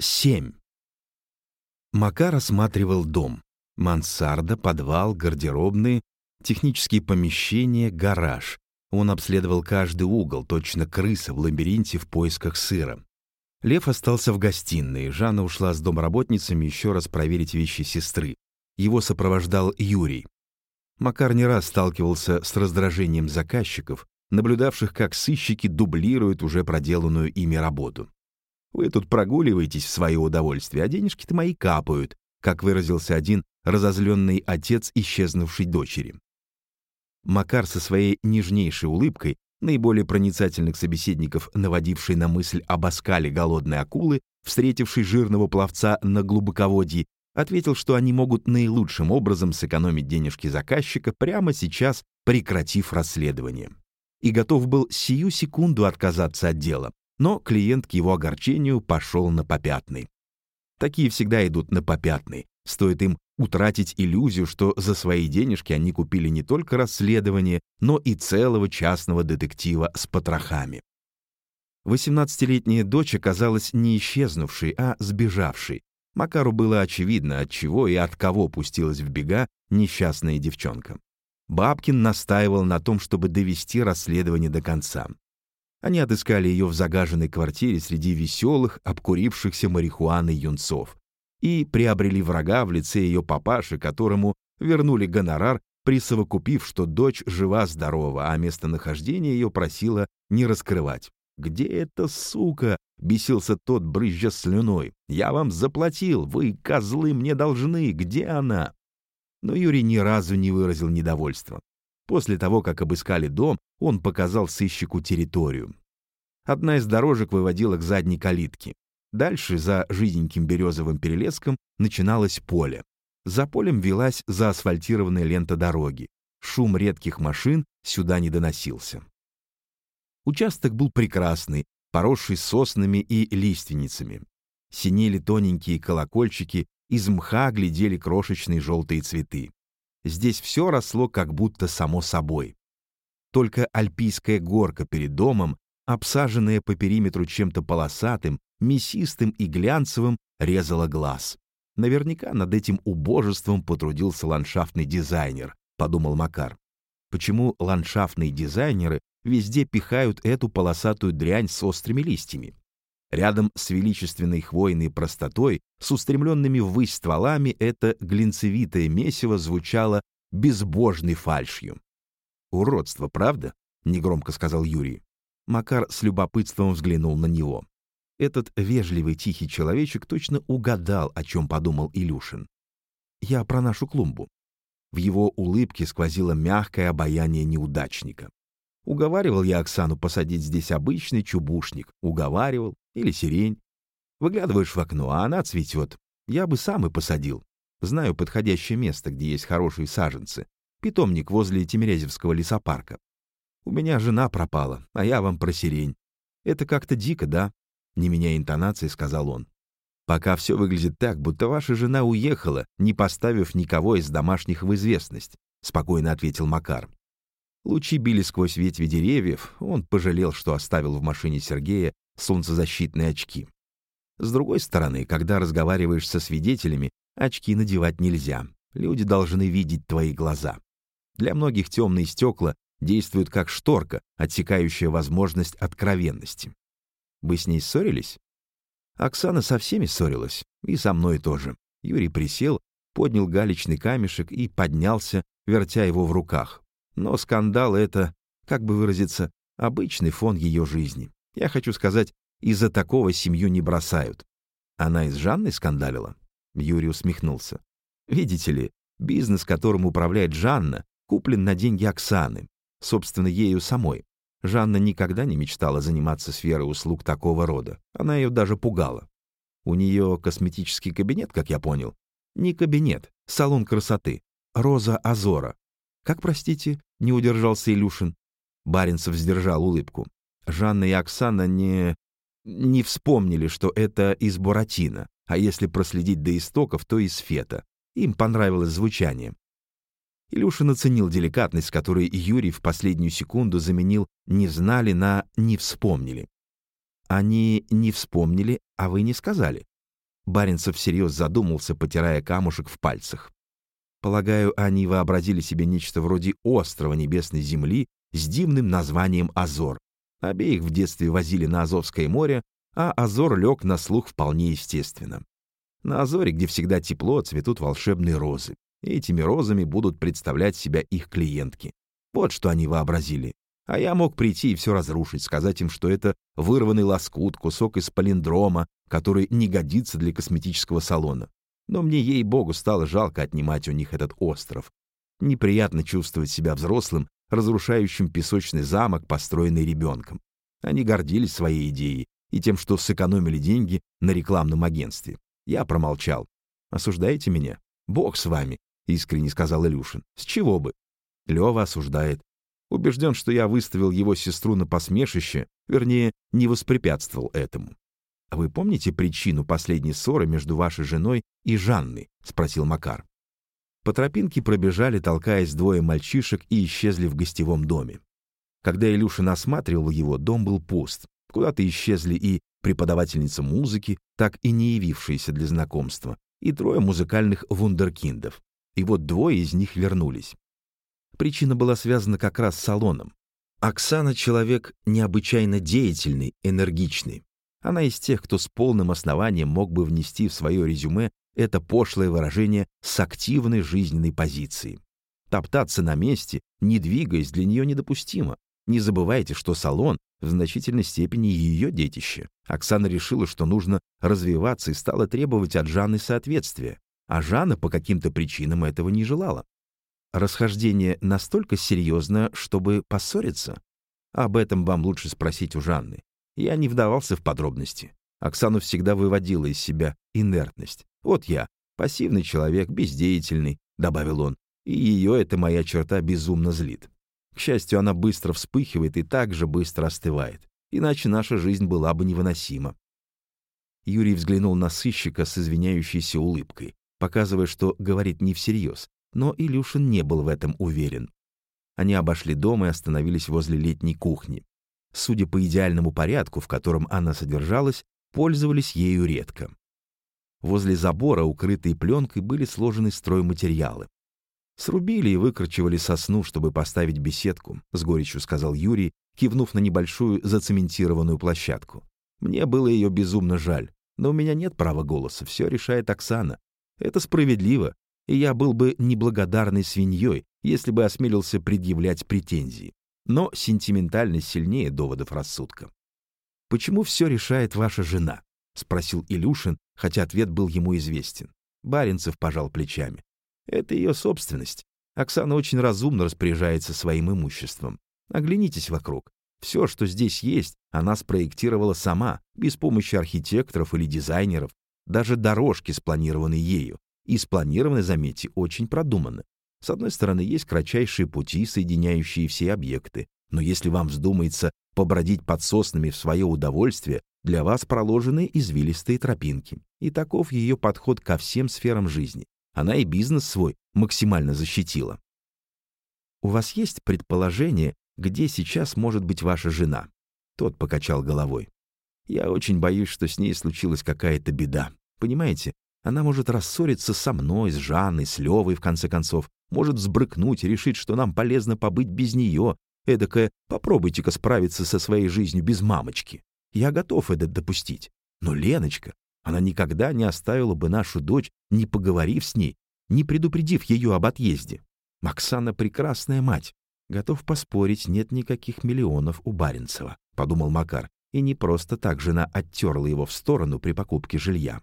7. Макар осматривал дом. Мансарда, подвал, гардеробные, технические помещения, гараж. Он обследовал каждый угол, точно крыса в лабиринте в поисках сыра. Лев остался в гостиной. Жанна ушла с домработницами еще раз проверить вещи сестры. Его сопровождал Юрий. Макар не раз сталкивался с раздражением заказчиков, наблюдавших, как сыщики дублируют уже проделанную ими работу. Вы тут прогуливаетесь в свое удовольствие, а денежки-то мои капают, как выразился один разозленный отец исчезнувшей дочери. Макар со своей нежнейшей улыбкой, наиболее проницательных собеседников, наводившей на мысль об оскале голодной акулы, встретившей жирного пловца на глубоководье, ответил, что они могут наилучшим образом сэкономить денежки заказчика прямо сейчас, прекратив расследование. И готов был сию секунду отказаться от дела, но клиент к его огорчению пошел на попятный. Такие всегда идут на попятный. Стоит им утратить иллюзию, что за свои денежки они купили не только расследование, но и целого частного детектива с потрохами. 18-летняя дочь оказалась не исчезнувшей, а сбежавшей. Макару было очевидно, от чего и от кого пустилась в бега несчастная девчонка. Бабкин настаивал на том, чтобы довести расследование до конца. Они отыскали ее в загаженной квартире среди веселых, обкурившихся марихуаной юнцов и приобрели врага в лице ее папаши, которому вернули гонорар, присовокупив, что дочь жива-здорова, а местонахождение ее просила не раскрывать. «Где эта сука?» — бесился тот, брызжа слюной. «Я вам заплатил, вы, козлы, мне должны, где она?» Но Юрий ни разу не выразил недовольства. После того, как обыскали дом, он показал сыщику территорию. Одна из дорожек выводила к задней калитке. Дальше, за жиденьким березовым перелеском, начиналось поле. За полем велась заасфальтированная лента дороги. Шум редких машин сюда не доносился. Участок был прекрасный, поросший соснами и лиственницами. Синели тоненькие колокольчики, из мха глядели крошечные желтые цветы. Здесь все росло как будто само собой. Только альпийская горка перед домом, обсаженная по периметру чем-то полосатым, мясистым и глянцевым, резала глаз. Наверняка над этим убожеством потрудился ландшафтный дизайнер, подумал Макар. Почему ландшафтные дизайнеры везде пихают эту полосатую дрянь с острыми листьями? Рядом с величественной хвойной простотой, с устремленными ввысь стволами, это глинцевитое месиво звучало безбожной фальшью. «Уродство, правда?» — негромко сказал Юрий. Макар с любопытством взглянул на него. Этот вежливый тихий человечек точно угадал, о чем подумал Илюшин. «Я про нашу клумбу». В его улыбке сквозило мягкое обаяние неудачника. Уговаривал я Оксану посадить здесь обычный чубушник. Уговаривал, или сирень. Выглядываешь в окно, а она цветет. Я бы сам и посадил. Знаю подходящее место, где есть хорошие саженцы. Питомник возле Тимирязевского лесопарка. У меня жена пропала, а я вам про сирень. Это как-то дико, да? Не меняя интонации, сказал он. Пока все выглядит так, будто ваша жена уехала, не поставив никого из домашних в известность, спокойно ответил Макар. Лучи били сквозь ветви деревьев, он пожалел, что оставил в машине Сергея солнцезащитные очки. С другой стороны, когда разговариваешь со свидетелями, очки надевать нельзя. Люди должны видеть твои глаза. Для многих темные стекла действуют как шторка, отсекающая возможность откровенности. Вы с ней ссорились? Оксана со всеми ссорилась, и со мной тоже. Юрий присел, поднял галечный камешек и поднялся, вертя его в руках. Но скандал — это, как бы выразиться, обычный фон ее жизни. Я хочу сказать, из-за такого семью не бросают. Она из Жанны скандалила? Юрий усмехнулся. Видите ли, бизнес, которым управляет Жанна, куплен на деньги Оксаны, собственно, ею самой. Жанна никогда не мечтала заниматься сферой услуг такого рода. Она ее даже пугала. У нее косметический кабинет, как я понял. Не кабинет, салон красоты. Роза Азора. Как, простите, не удержался Илюшин. Баринцев сдержал улыбку. Жанна и Оксана не... не вспомнили, что это из Буратино, а если проследить до истоков, то из Фета. Им понравилось звучание. Илюшин оценил деликатность, которой Юрий в последнюю секунду заменил «не знали» на «не вспомнили». Они не вспомнили, а вы не сказали. Баренцев всерьез задумался, потирая камушек в пальцах. Полагаю, они вообразили себе нечто вроде острова небесной земли с дивным названием Азор. Обеих в детстве возили на Азовское море, а Азор лег на слух вполне естественно. На Азоре, где всегда тепло, цветут волшебные розы. И этими розами будут представлять себя их клиентки. Вот что они вообразили. А я мог прийти и все разрушить, сказать им, что это вырванный лоскут, кусок из палиндрома, который не годится для косметического салона. Но мне, ей-богу, стало жалко отнимать у них этот остров. Неприятно чувствовать себя взрослым, разрушающим песочный замок, построенный ребенком. Они гордились своей идеей и тем, что сэкономили деньги на рекламном агентстве. Я промолчал. «Осуждаете меня? Бог с вами», — искренне сказал Илюшин. «С чего бы?» Лёва осуждает. Убежден, что я выставил его сестру на посмешище, вернее, не воспрепятствовал этому. «А вы помните причину последней ссоры между вашей женой и Жанной?» — спросил Макар. По тропинке пробежали, толкаясь двое мальчишек, и исчезли в гостевом доме. Когда Илюшин осматривал его, дом был пуст. Куда-то исчезли и преподавательница музыки, так и не явившаяся для знакомства, и трое музыкальных вундеркиндов. И вот двое из них вернулись. Причина была связана как раз с салоном. Оксана — человек необычайно деятельный, энергичный. Она из тех, кто с полным основанием мог бы внести в свое резюме это пошлое выражение с активной жизненной позиции. Топтаться на месте, не двигаясь, для нее недопустимо. Не забывайте, что салон в значительной степени ее детище. Оксана решила, что нужно развиваться и стала требовать от Жанны соответствия. А Жанна по каким-то причинам этого не желала. Расхождение настолько серьезно, чтобы поссориться? Об этом вам лучше спросить у Жанны. Я не вдавался в подробности. Оксану всегда выводила из себя инертность. Вот я, пассивный человек, бездеятельный, добавил он, и ее эта моя черта безумно злит. К счастью, она быстро вспыхивает и так же быстро остывает, иначе наша жизнь была бы невыносима. Юрий взглянул на сыщика с извиняющейся улыбкой, показывая, что говорит не всерьез, но Илюшин не был в этом уверен. Они обошли дом и остановились возле летней кухни. Судя по идеальному порядку, в котором она содержалась, пользовались ею редко. Возле забора, укрытые пленкой, были сложены стройматериалы. «Срубили и выкручивали сосну, чтобы поставить беседку», — с горечью сказал Юрий, кивнув на небольшую зацементированную площадку. «Мне было ее безумно жаль, но у меня нет права голоса, все решает Оксана. Это справедливо, и я был бы неблагодарной свиньей, если бы осмелился предъявлять претензии. Но сентиментальность сильнее доводов рассудка. «Почему все решает ваша жена?» — спросил Илюшин, хотя ответ был ему известен. Баренцев пожал плечами. «Это ее собственность. Оксана очень разумно распоряжается своим имуществом. Оглянитесь вокруг. Все, что здесь есть, она спроектировала сама, без помощи архитекторов или дизайнеров. Даже дорожки спланированы ею. И спланированы, заметьте, очень продуманно. С одной стороны, есть кратчайшие пути, соединяющие все объекты, но если вам вздумается побродить под соснами в свое удовольствие, для вас проложены извилистые тропинки. И таков ее подход ко всем сферам жизни. Она и бизнес свой максимально защитила. «У вас есть предположение, где сейчас может быть ваша жена?» Тот покачал головой. «Я очень боюсь, что с ней случилась какая-то беда. Понимаете, она может рассориться со мной, с Жанной, с Левой, в конце концов. Может взбрыкнуть решить, что нам полезно побыть без нее. Эдакое «попробуйте-ка справиться со своей жизнью без мамочки». Я готов это допустить. Но Леночка, она никогда не оставила бы нашу дочь, не поговорив с ней, не предупредив ее об отъезде. Максана прекрасная мать. Готов поспорить, нет никаких миллионов у Баренцева, подумал Макар. И не просто так жена оттерла его в сторону при покупке жилья.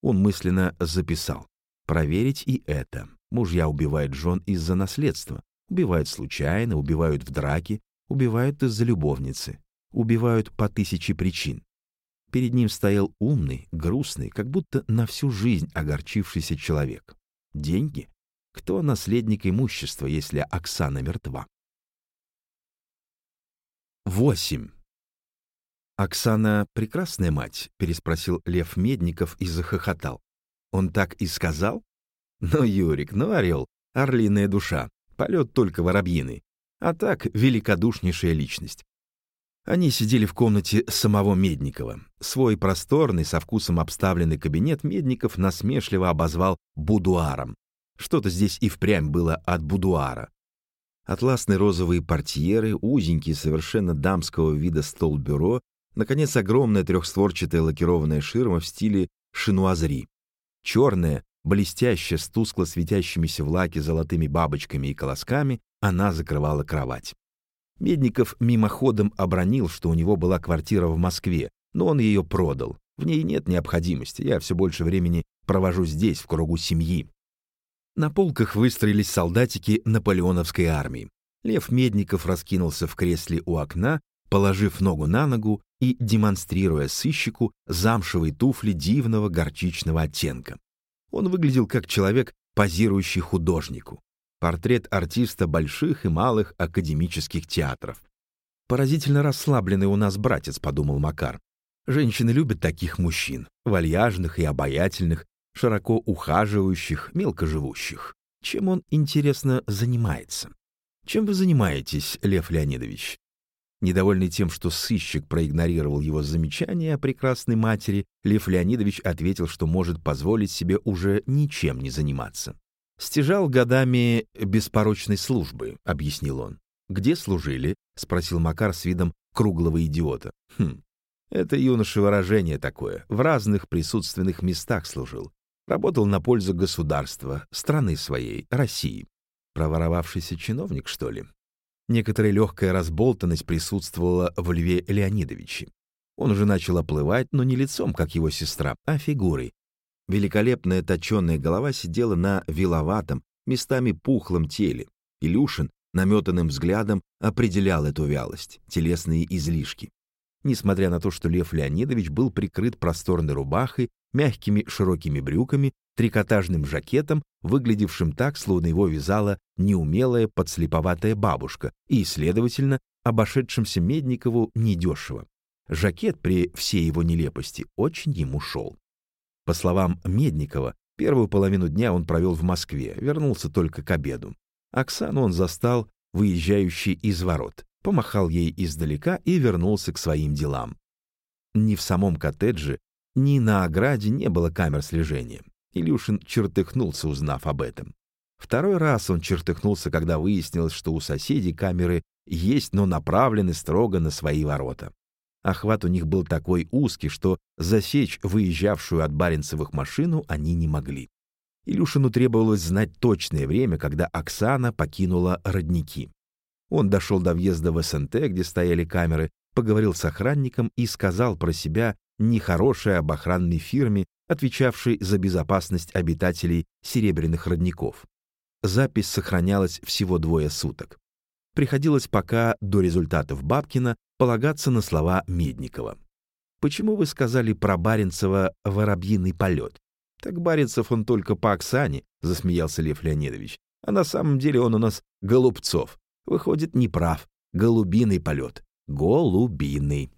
Он мысленно записал. Проверить и это. Мужья убивают жен из-за наследства. Убивают случайно, убивают в драке, убивают из-за любовницы. Убивают по тысяче причин. Перед ним стоял умный, грустный, как будто на всю жизнь огорчившийся человек. Деньги? Кто наследник имущества, если Оксана мертва? 8. «Оксана — прекрасная мать?» — переспросил Лев Медников и захохотал. «Он так и сказал?» «Ну, Юрик, ну, орел, орлиная душа, полет только воробьиный. А так, великодушнейшая личность. Они сидели в комнате самого Медникова. Свой просторный, со вкусом обставленный кабинет Медников насмешливо обозвал будуаром. Что-то здесь и впрямь было от будуара. Атласные розовые портьеры, узенький, совершенно дамского вида стол-бюро, наконец, огромная трехстворчатая лакированная ширма в стиле шинуазри. Черная, блестящая, с тускло светящимися в лаке золотыми бабочками и колосками, она закрывала кровать. Медников мимоходом обронил, что у него была квартира в Москве, но он ее продал. В ней нет необходимости, я все больше времени провожу здесь, в кругу семьи. На полках выстроились солдатики наполеоновской армии. Лев Медников раскинулся в кресле у окна, положив ногу на ногу и демонстрируя сыщику замшевые туфли дивного горчичного оттенка. Он выглядел как человек, позирующий художнику. Портрет артиста больших и малых академических театров. «Поразительно расслабленный у нас братец», — подумал Макар. «Женщины любят таких мужчин, вальяжных и обаятельных, широко ухаживающих, мелко живущих. Чем он, интересно, занимается? Чем вы занимаетесь, Лев Леонидович?» Недовольный тем, что сыщик проигнорировал его замечание о прекрасной матери, Лев Леонидович ответил, что может позволить себе уже ничем не заниматься. «Стяжал годами беспорочной службы», — объяснил он. «Где служили?» — спросил Макар с видом круглого идиота. «Хм, это юноше выражение такое. В разных присутственных местах служил. Работал на пользу государства, страны своей, России. Проворовавшийся чиновник, что ли?» Некоторая легкая разболтанность присутствовала в Льве Леонидовиче. Он уже начал оплывать, но не лицом, как его сестра, а фигурой, Великолепная точенная голова сидела на виловатом, местами пухлом теле. Илюшин наметанным взглядом определял эту вялость, телесные излишки. Несмотря на то, что Лев Леонидович был прикрыт просторной рубахой, мягкими широкими брюками, трикотажным жакетом, выглядевшим так, словно его вязала неумелая подслеповатая бабушка, и, следовательно, обошедшимся Медникову недешево. Жакет при всей его нелепости очень ему шел. По словам Медникова, первую половину дня он провел в Москве, вернулся только к обеду. Оксану он застал, выезжающий из ворот, помахал ей издалека и вернулся к своим делам. Ни в самом коттедже, ни на ограде не было камер слежения. Илюшин чертыхнулся, узнав об этом. Второй раз он чертыхнулся, когда выяснилось, что у соседей камеры есть, но направлены строго на свои ворота. Охват у них был такой узкий, что засечь выезжавшую от Баренцевых машину они не могли. Илюшину требовалось знать точное время, когда Оксана покинула родники. Он дошел до въезда в СНТ, где стояли камеры, поговорил с охранником и сказал про себя нехорошее об охранной фирме, отвечавшей за безопасность обитателей серебряных родников. Запись сохранялась всего двое суток. Приходилось пока до результатов Бабкина полагаться на слова Медникова. «Почему вы сказали про Баренцева воробьиный полет?» «Так Баренцев он только по Оксане», — засмеялся Лев Леонидович. «А на самом деле он у нас Голубцов. Выходит, не прав. Голубиный полет. Голубиный».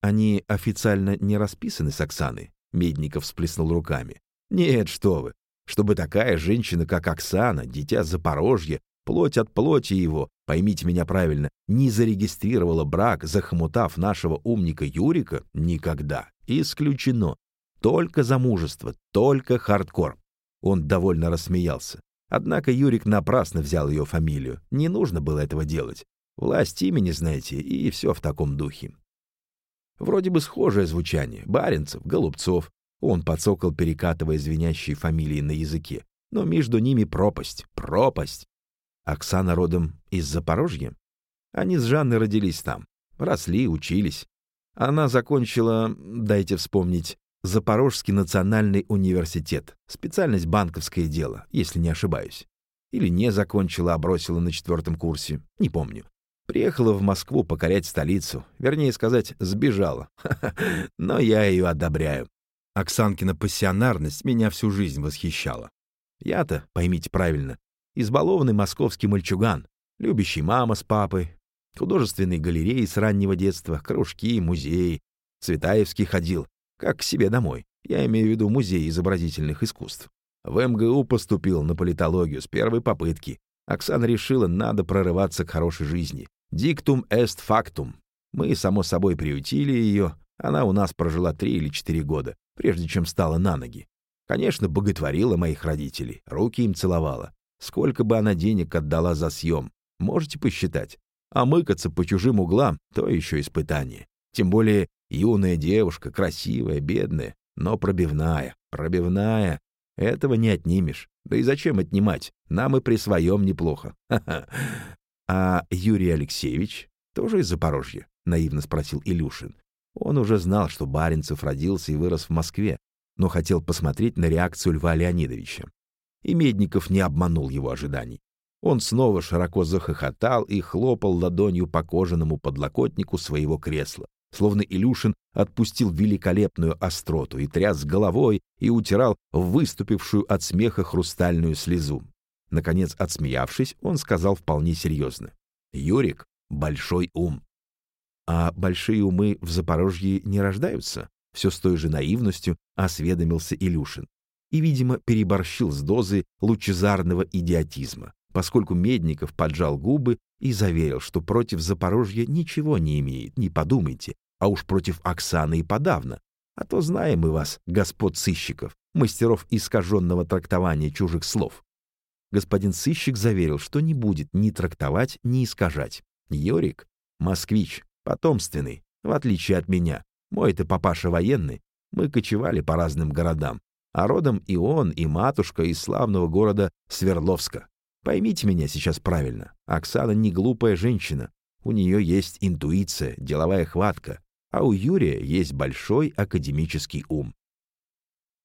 «Они официально не расписаны с Оксаной?» Медников всплеснул руками. «Нет, что вы. Чтобы такая женщина, как Оксана, дитя Запорожья, плоть от плоти его, поймите меня правильно, не зарегистрировала брак, захомутав нашего умника Юрика, никогда. Исключено. Только замужество, только хардкор. Он довольно рассмеялся. Однако Юрик напрасно взял ее фамилию. Не нужно было этого делать. Власть имени, знаете, и все в таком духе. Вроде бы схожее звучание. Баренцев, Голубцов. Он подсокал, перекатывая звенящие фамилии на языке. Но между ними пропасть, пропасть. Оксана родом из Запорожья. Они с Жанной родились там, росли, учились. Она закончила, дайте вспомнить, Запорожский национальный университет, специальность банковское дело, если не ошибаюсь. Или не закончила, а бросила на четвертом курсе, не помню. Приехала в Москву покорять столицу, вернее сказать, сбежала. Но я ее одобряю. Оксанкина пассионарность меня всю жизнь восхищала. Я-то, поймите правильно, избалованный московский мальчуган, любящий мама с папой, художественные галереи с раннего детства, кружки, музеи. Цветаевский ходил, как к себе домой. Я имею в виду музей изобразительных искусств. В МГУ поступил на политологию с первой попытки. Оксана решила, надо прорываться к хорошей жизни. Диктум est factum. Мы, само собой, приютили ее. Она у нас прожила три или четыре года, прежде чем стала на ноги. Конечно, боготворила моих родителей, руки им целовала. Сколько бы она денег отдала за съем, можете посчитать. А мыкаться по чужим углам — то еще испытание. Тем более юная девушка, красивая, бедная, но пробивная, пробивная. Этого не отнимешь. Да и зачем отнимать? Нам и при своем неплохо. А Юрий Алексеевич тоже из Запорожья? Наивно спросил Илюшин. Он уже знал, что Баренцев родился и вырос в Москве, но хотел посмотреть на реакцию Льва Леонидовича. И Медников не обманул его ожиданий. Он снова широко захохотал и хлопал ладонью по кожаному подлокотнику своего кресла словно Илюшин отпустил великолепную остроту и тряс головой и утирал выступившую от смеха хрустальную слезу. Наконец, отсмеявшись, он сказал вполне серьезно. «Юрик — большой ум». «А большие умы в Запорожье не рождаются?» Все с той же наивностью осведомился Илюшин. И, видимо, переборщил с дозой лучезарного идиотизма, поскольку Медников поджал губы и заверил, что против Запорожья ничего не имеет, не подумайте, а уж против Оксаны и подавно. А то знаем мы вас, господ сыщиков, мастеров искаженного трактования чужих слов. Господин сыщик заверил, что не будет ни трактовать, ни искажать. Йорик — москвич, потомственный, в отличие от меня. Мой-то папаша военный. Мы кочевали по разным городам. А родом и он, и матушка из славного города Свердловска. Поймите меня сейчас правильно. Оксана не глупая женщина. У нее есть интуиция, деловая хватка, а у Юрия есть большой академический ум.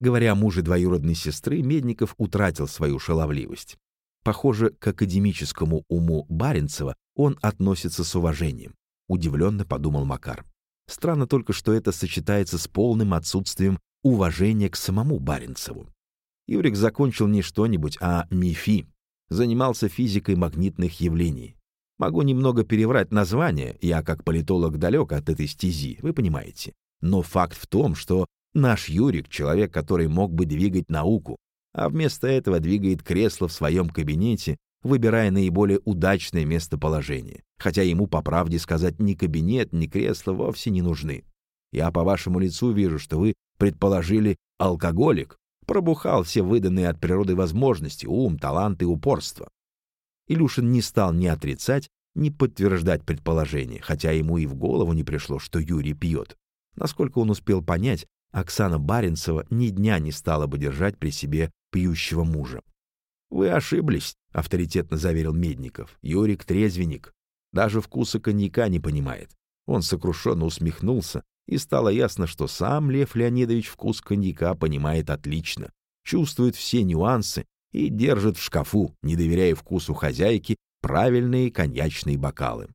Говоря о муже двоюродной сестры, Медников утратил свою шаловливость. Похоже, к академическому уму Баренцева он относится с уважением. Удивленно подумал Макар. Странно только, что это сочетается с полным отсутствием уважения к самому Баренцеву. Юрик закончил не что-нибудь, а МИФИ, занимался физикой магнитных явлений. Могу немного переврать название, я как политолог далек от этой стези, вы понимаете. Но факт в том, что наш Юрик — человек, который мог бы двигать науку, а вместо этого двигает кресло в своем кабинете, выбирая наиболее удачное местоположение. Хотя ему, по правде сказать, ни кабинет, ни кресло вовсе не нужны. Я по вашему лицу вижу, что вы предположили алкоголик, Пробухал все выданные от природы возможности, ум, талант и упорство. Илюшин не стал ни отрицать, ни подтверждать предположение, хотя ему и в голову не пришло, что Юрий пьет. Насколько он успел понять, Оксана Баренцева ни дня не стала бы держать при себе пьющего мужа. «Вы ошиблись», — авторитетно заверил Медников. «Юрик — трезвенник. Даже вкуса коньяка не понимает». Он сокрушенно усмехнулся, и стало ясно, что сам Лев Леонидович вкус коньяка понимает отлично, чувствует все нюансы и держит в шкафу, не доверяя вкусу хозяйки, правильные коньячные бокалы.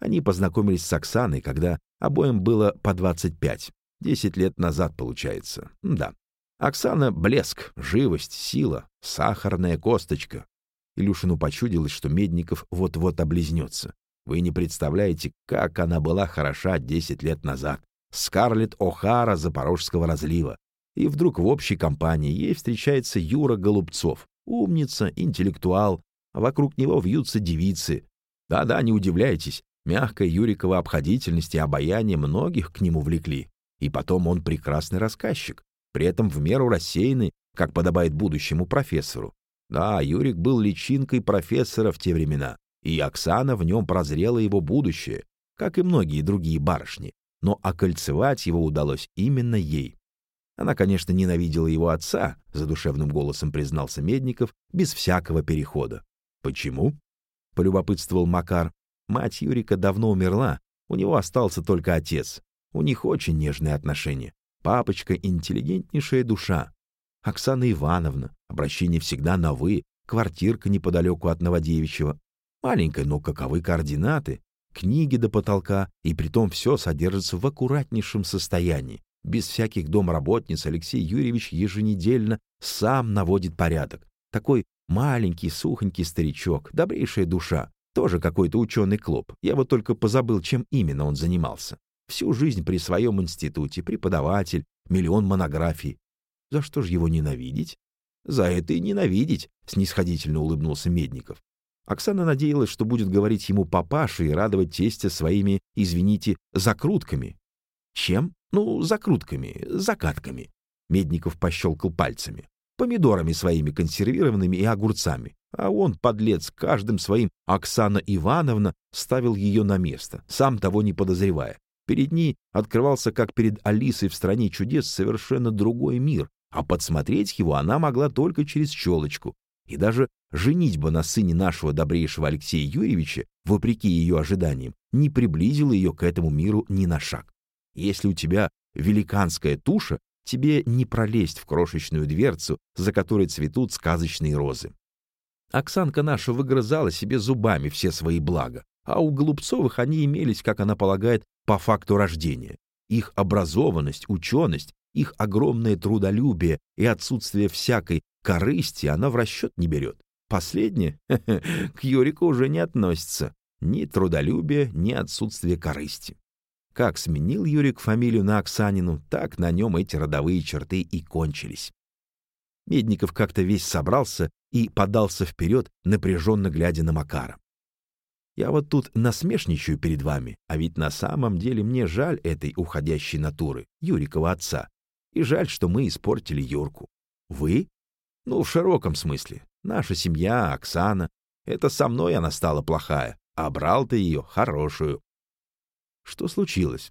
Они познакомились с Оксаной, когда обоим было по 25. Десять лет назад, получается. Да. Оксана — блеск, живость, сила, сахарная косточка. Илюшину почудилось, что Медников вот-вот облизнется. Вы не представляете, как она была хороша 10 лет назад. Скарлетт О'Хара Запорожского разлива. И вдруг в общей компании ей встречается Юра Голубцов, умница, интеллектуал, а вокруг него вьются девицы. Да-да, не удивляйтесь, мягкая Юрикова обходительность и обаяние многих к нему влекли. И потом он прекрасный рассказчик, при этом в меру рассеянный, как подобает будущему профессору. Да, Юрик был личинкой профессора в те времена, и Оксана в нем прозрела его будущее, как и многие другие барышни но окольцевать его удалось именно ей. Она, конечно, ненавидела его отца, задушевным голосом признался Медников, без всякого перехода. Почему? полюбопытствовал Макар. Мать Юрика давно умерла, у него остался только отец. У них очень нежные отношения. Папочка — интеллигентнейшая душа. Оксана Ивановна, обращение всегда на «вы», квартирка неподалеку от Новодевичьего. Маленькая, но каковы координаты? книги до потолка, и притом все содержится в аккуратнейшем состоянии. Без всяких домработниц Алексей Юрьевич еженедельно сам наводит порядок. Такой маленький, сухонький старичок, добрейшая душа. Тоже какой-то ученый клоп. Я вот только позабыл, чем именно он занимался. Всю жизнь при своем институте, преподаватель, миллион монографий. За что же его ненавидеть? За это и ненавидеть, снисходительно улыбнулся Медников. Оксана надеялась, что будет говорить ему папаша и радовать тестя своими, извините, закрутками. Чем? Ну, закрутками, закатками. Медников пощелкал пальцами. Помидорами своими консервированными и огурцами. А он, подлец, каждым своим Оксана Ивановна ставил ее на место, сам того не подозревая. Перед ней открывался, как перед Алисой в «Стране чудес», совершенно другой мир, а подсмотреть его она могла только через щелочку. И даже женитьба на сыне нашего добрейшего Алексея Юрьевича, вопреки ее ожиданиям, не приблизила ее к этому миру ни на шаг. Если у тебя великанская туша, тебе не пролезть в крошечную дверцу, за которой цветут сказочные розы. Оксанка наша выгрызала себе зубами все свои блага, а у Голубцовых они имелись, как она полагает, по факту рождения. Их образованность, ученость, их огромное трудолюбие и отсутствие всякой корысти она в расчет не берет. Последнее к Юрику уже не относится. Ни трудолюбие, ни отсутствие корысти. Как сменил Юрик фамилию на Оксанину, так на нем эти родовые черты и кончились. Медников как-то весь собрался и подался вперед, напряженно глядя на Макара. Я вот тут насмешничаю перед вами, а ведь на самом деле мне жаль этой уходящей натуры, Юрикова отца. И жаль, что мы испортили Юрку. Вы? Ну, в широком смысле. Наша семья, Оксана. Это со мной она стала плохая, а брал ты ее хорошую. Что случилось?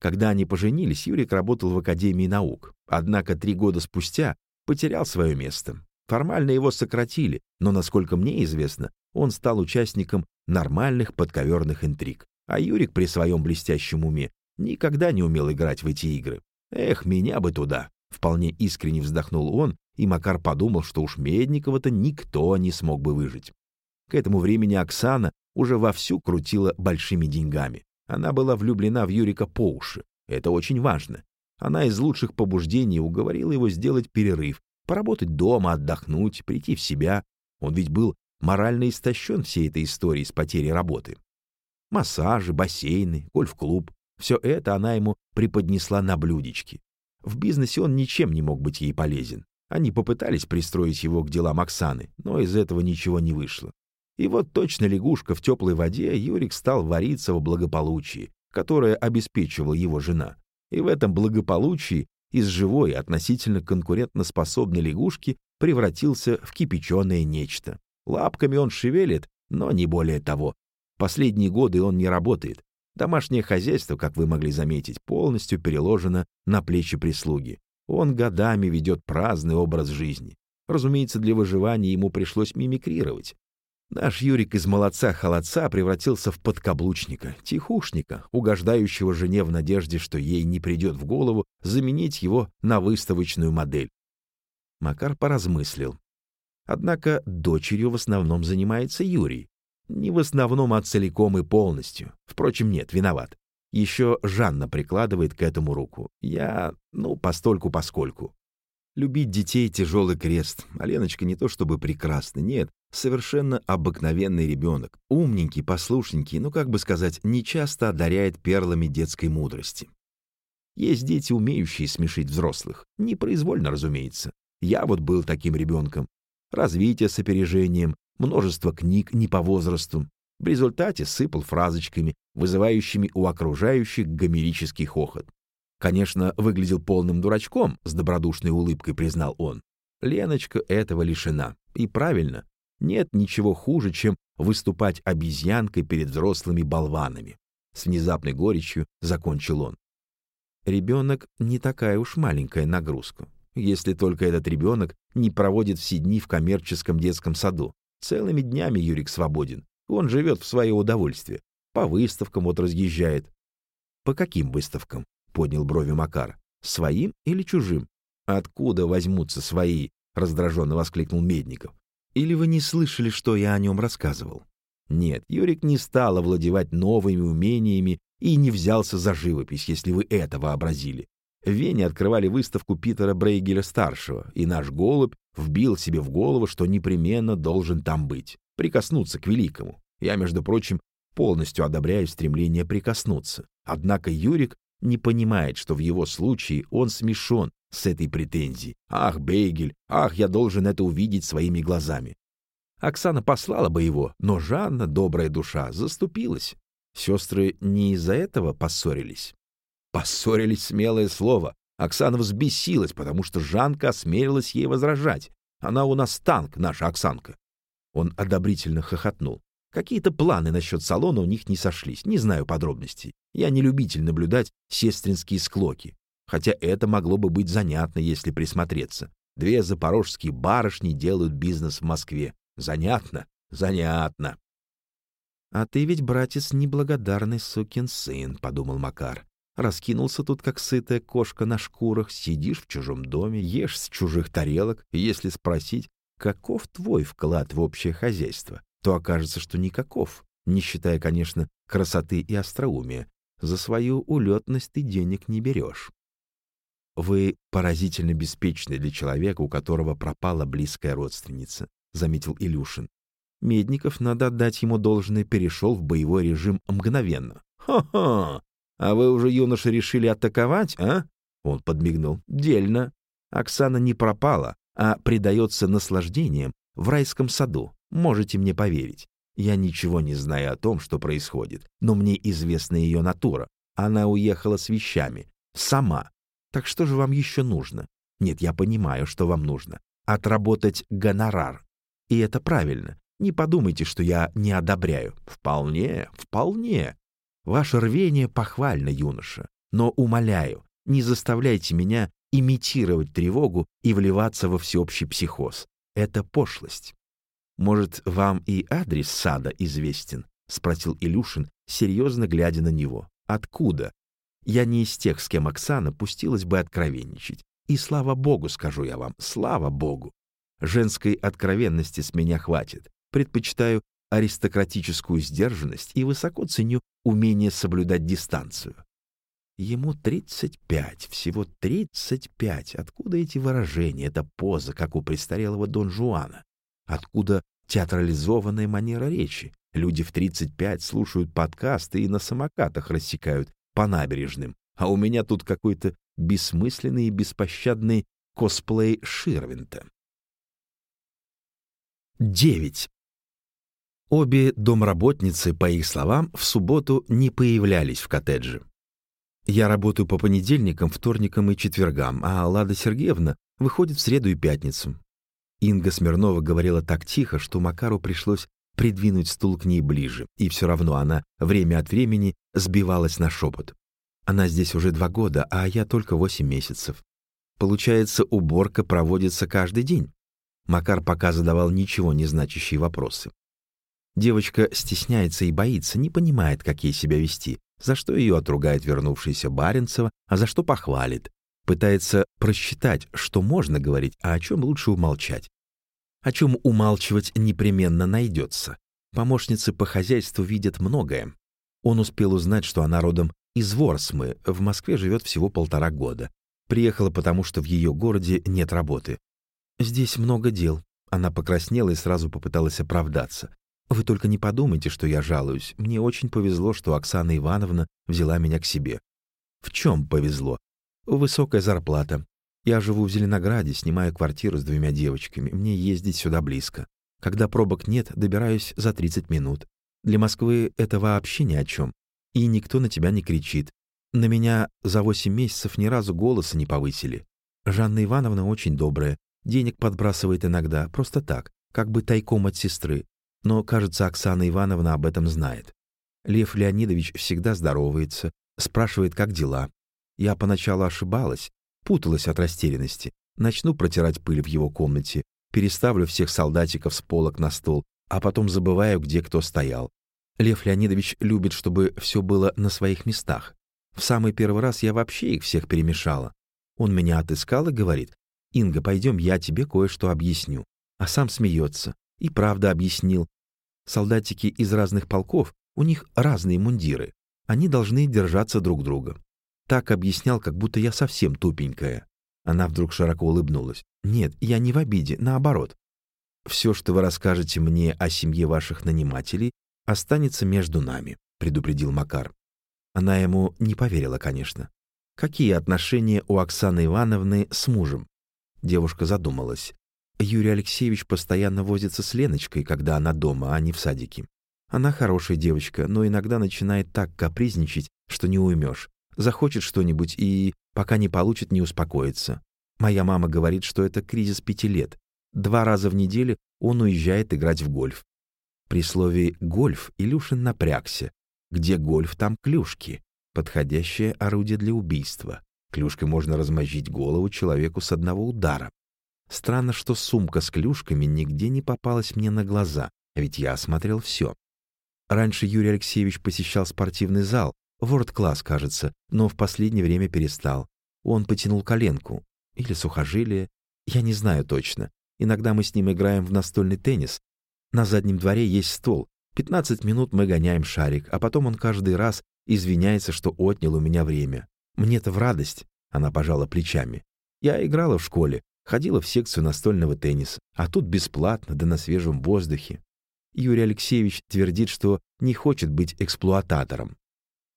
Когда они поженились, Юрик работал в Академии наук. Однако три года спустя потерял свое место. Формально его сократили, но, насколько мне известно, он стал участником нормальных подковерных интриг. А Юрик при своем блестящем уме никогда не умел играть в эти игры. Эх, меня бы туда! Вполне искренне вздохнул он, и Макар подумал, что уж Медникова-то никто не смог бы выжить. К этому времени Оксана уже вовсю крутила большими деньгами. Она была влюблена в Юрика по уши. Это очень важно. Она из лучших побуждений уговорила его сделать перерыв, поработать дома, отдохнуть, прийти в себя. Он ведь был морально истощен всей этой историей с потерей работы. Массажи, бассейны, гольф-клуб — все это она ему преподнесла на блюдечке. В бизнесе он ничем не мог быть ей полезен. Они попытались пристроить его к делам Оксаны, но из этого ничего не вышло. И вот точно лягушка в теплой воде Юрик стал вариться в благополучии, которое обеспечивала его жена. И в этом благополучии из живой, относительно конкурентноспособной лягушки превратился в кипяченое нечто. Лапками он шевелит, но не более того. Последние годы он не работает. Домашнее хозяйство, как вы могли заметить, полностью переложено на плечи прислуги. Он годами ведет праздный образ жизни. Разумеется, для выживания ему пришлось мимикрировать. Наш Юрик из молодца-холодца превратился в подкаблучника, тихушника, угождающего жене в надежде, что ей не придет в голову заменить его на выставочную модель. Макар поразмыслил. Однако дочерью в основном занимается Юрий. Не в основном, а целиком и полностью. Впрочем, нет, виноват. Еще Жанна прикладывает к этому руку. Я, ну, постольку-поскольку. Любить детей — тяжелый крест. А Леночка не то чтобы прекрасна, нет, совершенно обыкновенный ребенок. Умненький, послушненький, ну, как бы сказать, нечасто одаряет перлами детской мудрости. Есть дети, умеющие смешить взрослых. Непроизвольно, разумеется. Я вот был таким ребенком развитие с опережением, множество книг не по возрасту. В результате сыпал фразочками, вызывающими у окружающих гомерический хохот. Конечно, выглядел полным дурачком, с добродушной улыбкой признал он. Леночка этого лишена. И правильно, нет ничего хуже, чем выступать обезьянкой перед взрослыми болванами. С внезапной горечью закончил он. Ребенок не такая уж маленькая нагрузка если только этот ребенок не проводит все дни в коммерческом детском саду. Целыми днями Юрик свободен. Он живет в свое удовольствие. По выставкам вот разъезжает. «По каким выставкам?» — поднял брови Макар. «Своим или чужим?» «Откуда возьмутся свои?» — раздраженно воскликнул Медников. «Или вы не слышали, что я о нем рассказывал?» Нет, Юрик не стал овладевать новыми умениями и не взялся за живопись, если вы это вообразили. В Вене открывали выставку Питера Брейгеля-старшего, и наш голубь вбил себе в голову, что непременно должен там быть, прикоснуться к великому. Я, между прочим, полностью одобряю стремление прикоснуться. Однако Юрик не понимает, что в его случае он смешон с этой претензией. «Ах, Бейгель, ах, я должен это увидеть своими глазами». Оксана послала бы его, но Жанна, добрая душа, заступилась. Сестры не из-за этого поссорились. Поссорились смелое слово. Оксана взбесилась, потому что Жанка осмелилась ей возражать. Она у нас танк, наша Оксанка. Он одобрительно хохотнул. Какие-то планы насчет салона у них не сошлись, не знаю подробностей. Я не любитель наблюдать сестринские склоки. Хотя это могло бы быть занятно, если присмотреться. Две запорожские барышни делают бизнес в Москве. Занятно, занятно. «А ты ведь, братец, неблагодарный сукин сын», — подумал Макар. Раскинулся тут, как сытая кошка на шкурах, сидишь в чужом доме, ешь с чужих тарелок, если спросить, каков твой вклад в общее хозяйство, то окажется, что никаков, не считая, конечно, красоты и остроумия. За свою улетность ты денег не берешь. «Вы поразительно беспечны для человека, у которого пропала близкая родственница», — заметил Илюшин. Медников, надо отдать ему должное, перешел в боевой режим мгновенно. «Ха-ха! А вы уже, юноша, решили атаковать, а?» Он подмигнул. «Дельно. Оксана не пропала, а предается наслаждениям в райском саду. Можете мне поверить. Я ничего не знаю о том, что происходит, но мне известна ее натура. Она уехала с вещами. Сама. Так что же вам еще нужно? Нет, я понимаю, что вам нужно. Отработать гонорар. И это правильно. Не подумайте, что я не одобряю. Вполне, вполне. Ваше рвение похвально, юноша. Но, умоляю, не заставляйте меня имитировать тревогу и вливаться во всеобщий психоз. Это пошлость. «Может, вам и адрес сада известен?» — спросил Илюшин, серьезно глядя на него. «Откуда?» Я не из тех, с кем Оксана пустилась бы откровенничать. И слава богу, скажу я вам, слава богу. Женской откровенности с меня хватит. Предпочитаю аристократическую сдержанность и высоко ценю умение соблюдать дистанцию. Ему 35, всего 35. Откуда эти выражения, эта поза, как у престарелого Дон Жуана? Откуда театрализованная манера речи? Люди в 35 слушают подкасты и на самокатах рассекают по набережным, а у меня тут какой-то бессмысленный и беспощадный косплей Ширвинта. 9. Обе домработницы, по их словам, в субботу не появлялись в коттедже. Я работаю по понедельникам, вторникам и четвергам, а Лада Сергеевна выходит в среду и пятницу. Инга Смирнова говорила так тихо, что Макару пришлось придвинуть стул к ней ближе, и все равно она время от времени сбивалась на шепот. Она здесь уже два года, а я только восемь месяцев. Получается, уборка проводится каждый день. Макар пока задавал ничего не значащие вопросы. Девочка стесняется и боится, не понимает, как ей себя вести, за что ее отругает вернувшаяся Баренцева, а за что похвалит. Пытается просчитать, что можно говорить, а о чем лучше умолчать. О чем умалчивать непременно найдется. Помощницы по хозяйству видят многое. Он успел узнать, что она родом из Ворсмы, в Москве живет всего полтора года. Приехала потому, что в ее городе нет работы. «Здесь много дел». Она покраснела и сразу попыталась оправдаться. Вы только не подумайте, что я жалуюсь. Мне очень повезло, что Оксана Ивановна взяла меня к себе. В чем повезло? Высокая зарплата. Я живу в Зеленограде, снимаю квартиру с двумя девочками. Мне ездить сюда близко. Когда пробок нет, добираюсь за 30 минут. Для Москвы это вообще ни о чем. И никто на тебя не кричит. На меня за 8 месяцев ни разу голоса не повысили. Жанна Ивановна очень добрая. Денег подбрасывает иногда, просто так, как бы тайком от сестры. Но, кажется, Оксана Ивановна об этом знает. Лев Леонидович всегда здоровается, спрашивает, как дела. Я поначалу ошибалась, путалась от растерянности. Начну протирать пыль в его комнате, переставлю всех солдатиков с полок на стол, а потом забываю, где кто стоял. Лев Леонидович любит, чтобы все было на своих местах. В самый первый раз я вообще их всех перемешала. Он меня отыскал и говорит, «Инга, пойдем, я тебе кое-что объясню». А сам смеется. И правда объяснил, Солдатики из разных полков, у них разные мундиры. Они должны держаться друг друга. Так объяснял, как будто я совсем тупенькая. Она вдруг широко улыбнулась. «Нет, я не в обиде, наоборот. Все, что вы расскажете мне о семье ваших нанимателей, останется между нами», — предупредил Макар. Она ему не поверила, конечно. «Какие отношения у Оксаны Ивановны с мужем?» Девушка задумалась. Юрий Алексеевич постоянно возится с Леночкой, когда она дома, а не в садике. Она хорошая девочка, но иногда начинает так капризничать, что не уймешь. Захочет что-нибудь и, пока не получит, не успокоится. Моя мама говорит, что это кризис пяти лет. Два раза в неделю он уезжает играть в гольф. При слове «гольф» Илюшин напрягся. Где гольф, там клюшки. Подходящее орудие для убийства. Клюшкой можно размозжить голову человеку с одного удара. Странно, что сумка с клюшками нигде не попалась мне на глаза, ведь я осмотрел все. Раньше Юрий Алексеевич посещал спортивный зал, ворд-класс, кажется, но в последнее время перестал. Он потянул коленку. Или сухожилие. Я не знаю точно. Иногда мы с ним играем в настольный теннис. На заднем дворе есть стол. 15 минут мы гоняем шарик, а потом он каждый раз извиняется, что отнял у меня время. Мне-то в радость, она пожала плечами. Я играла в школе, ходила в секцию настольного тенниса, а тут бесплатно, да на свежем воздухе. Юрий Алексеевич твердит, что не хочет быть эксплуататором.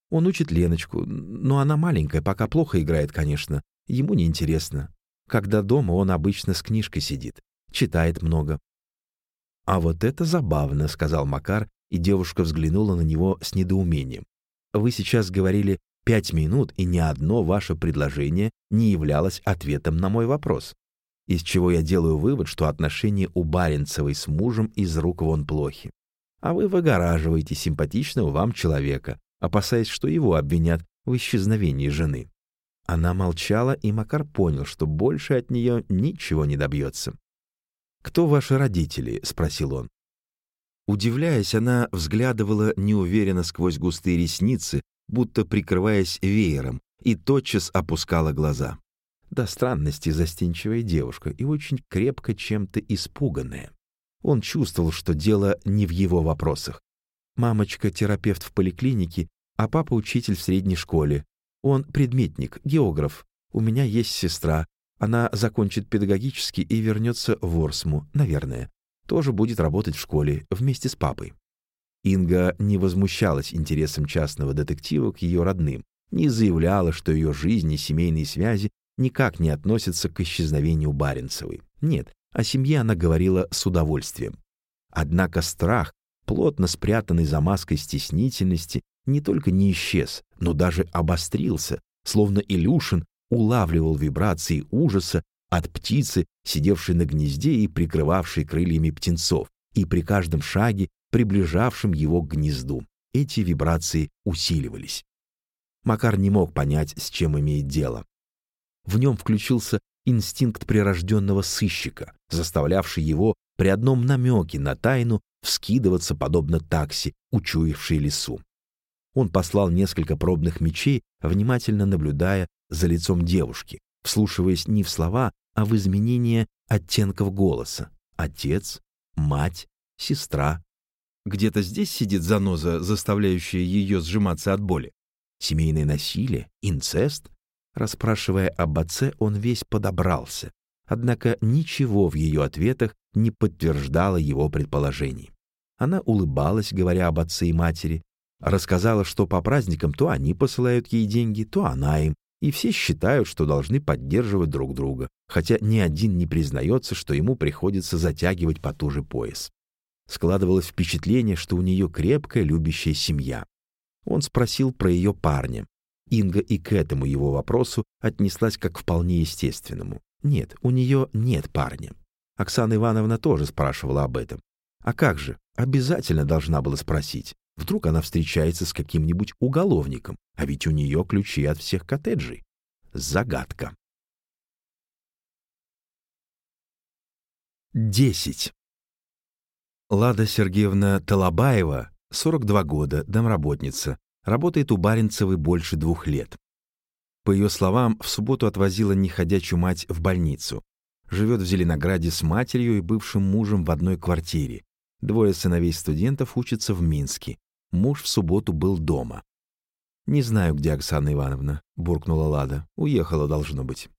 Он учит Леночку, но она маленькая, пока плохо играет, конечно. Ему неинтересно. Когда дома, он обычно с книжкой сидит, читает много. «А вот это забавно», — сказал Макар, и девушка взглянула на него с недоумением. «Вы сейчас говорили пять минут, и ни одно ваше предложение не являлось ответом на мой вопрос. Из чего я делаю вывод, что отношения у Баренцевой с мужем из рук вон плохи. А вы выгораживаете симпатичного вам человека, опасаясь, что его обвинят в исчезновении жены. Она молчала, и Макар понял, что больше от нее ничего не добьется. «Кто ваши родители?» — спросил он. Удивляясь, она взглядывала неуверенно сквозь густые ресницы, будто прикрываясь веером, и тотчас опускала глаза. До странности застенчивая девушка и очень крепко чем-то испуганная. Он чувствовал, что дело не в его вопросах. Мамочка — терапевт в поликлинике, а папа — учитель в средней школе. Он предметник, географ. У меня есть сестра. Она закончит педагогический и вернется в Орсму, наверное. Тоже будет работать в школе вместе с папой. Инга не возмущалась интересом частного детектива к ее родным, не заявляла, что ее жизнь и семейные связи никак не относятся к исчезновению Баренцевой. Нет, о семье она говорила с удовольствием. Однако страх, плотно спрятанный за маской стеснительности, не только не исчез, но даже обострился, словно Илюшин улавливал вибрации ужаса от птицы, сидевшей на гнезде и прикрывавшей крыльями птенцов, и при каждом шаге, приближавшем его к гнезду. Эти вибрации усиливались. Макар не мог понять, с чем имеет дело. В нем включился инстинкт прирожденного сыщика, заставлявший его при одном намеке на тайну вскидываться подобно такси, учуявшей лесу. Он послал несколько пробных мечей, внимательно наблюдая за лицом девушки, вслушиваясь не в слова, а в изменение оттенков голоса. Отец, мать, сестра. Где-то здесь сидит заноза, заставляющая ее сжиматься от боли. Семейное насилие, инцест. Расспрашивая об отце, он весь подобрался. Однако ничего в ее ответах не подтверждало его предположений. Она улыбалась, говоря об отце и матери, рассказала, что по праздникам то они посылают ей деньги, то она им, и все считают, что должны поддерживать друг друга, хотя ни один не признается, что ему приходится затягивать потуже пояс. Складывалось впечатление, что у нее крепкая любящая семья. Он спросил про ее парня. Инга и к этому его вопросу отнеслась как вполне естественному. Нет, у нее нет парня. Оксана Ивановна тоже спрашивала об этом. А как же, обязательно должна была спросить. Вдруг она встречается с каким-нибудь уголовником, а ведь у нее ключи от всех коттеджей. Загадка. Десять. Лада Сергеевна Талабаева, 42 года, домработница, работает у Баренцевой больше двух лет. По ее словам, в субботу отвозила неходячую мать в больницу. Живет в Зеленограде с матерью и бывшим мужем в одной квартире. Двое сыновей студентов учатся в Минске. Муж в субботу был дома. «Не знаю, где Оксана Ивановна», — буркнула Лада. «Уехала, должно быть».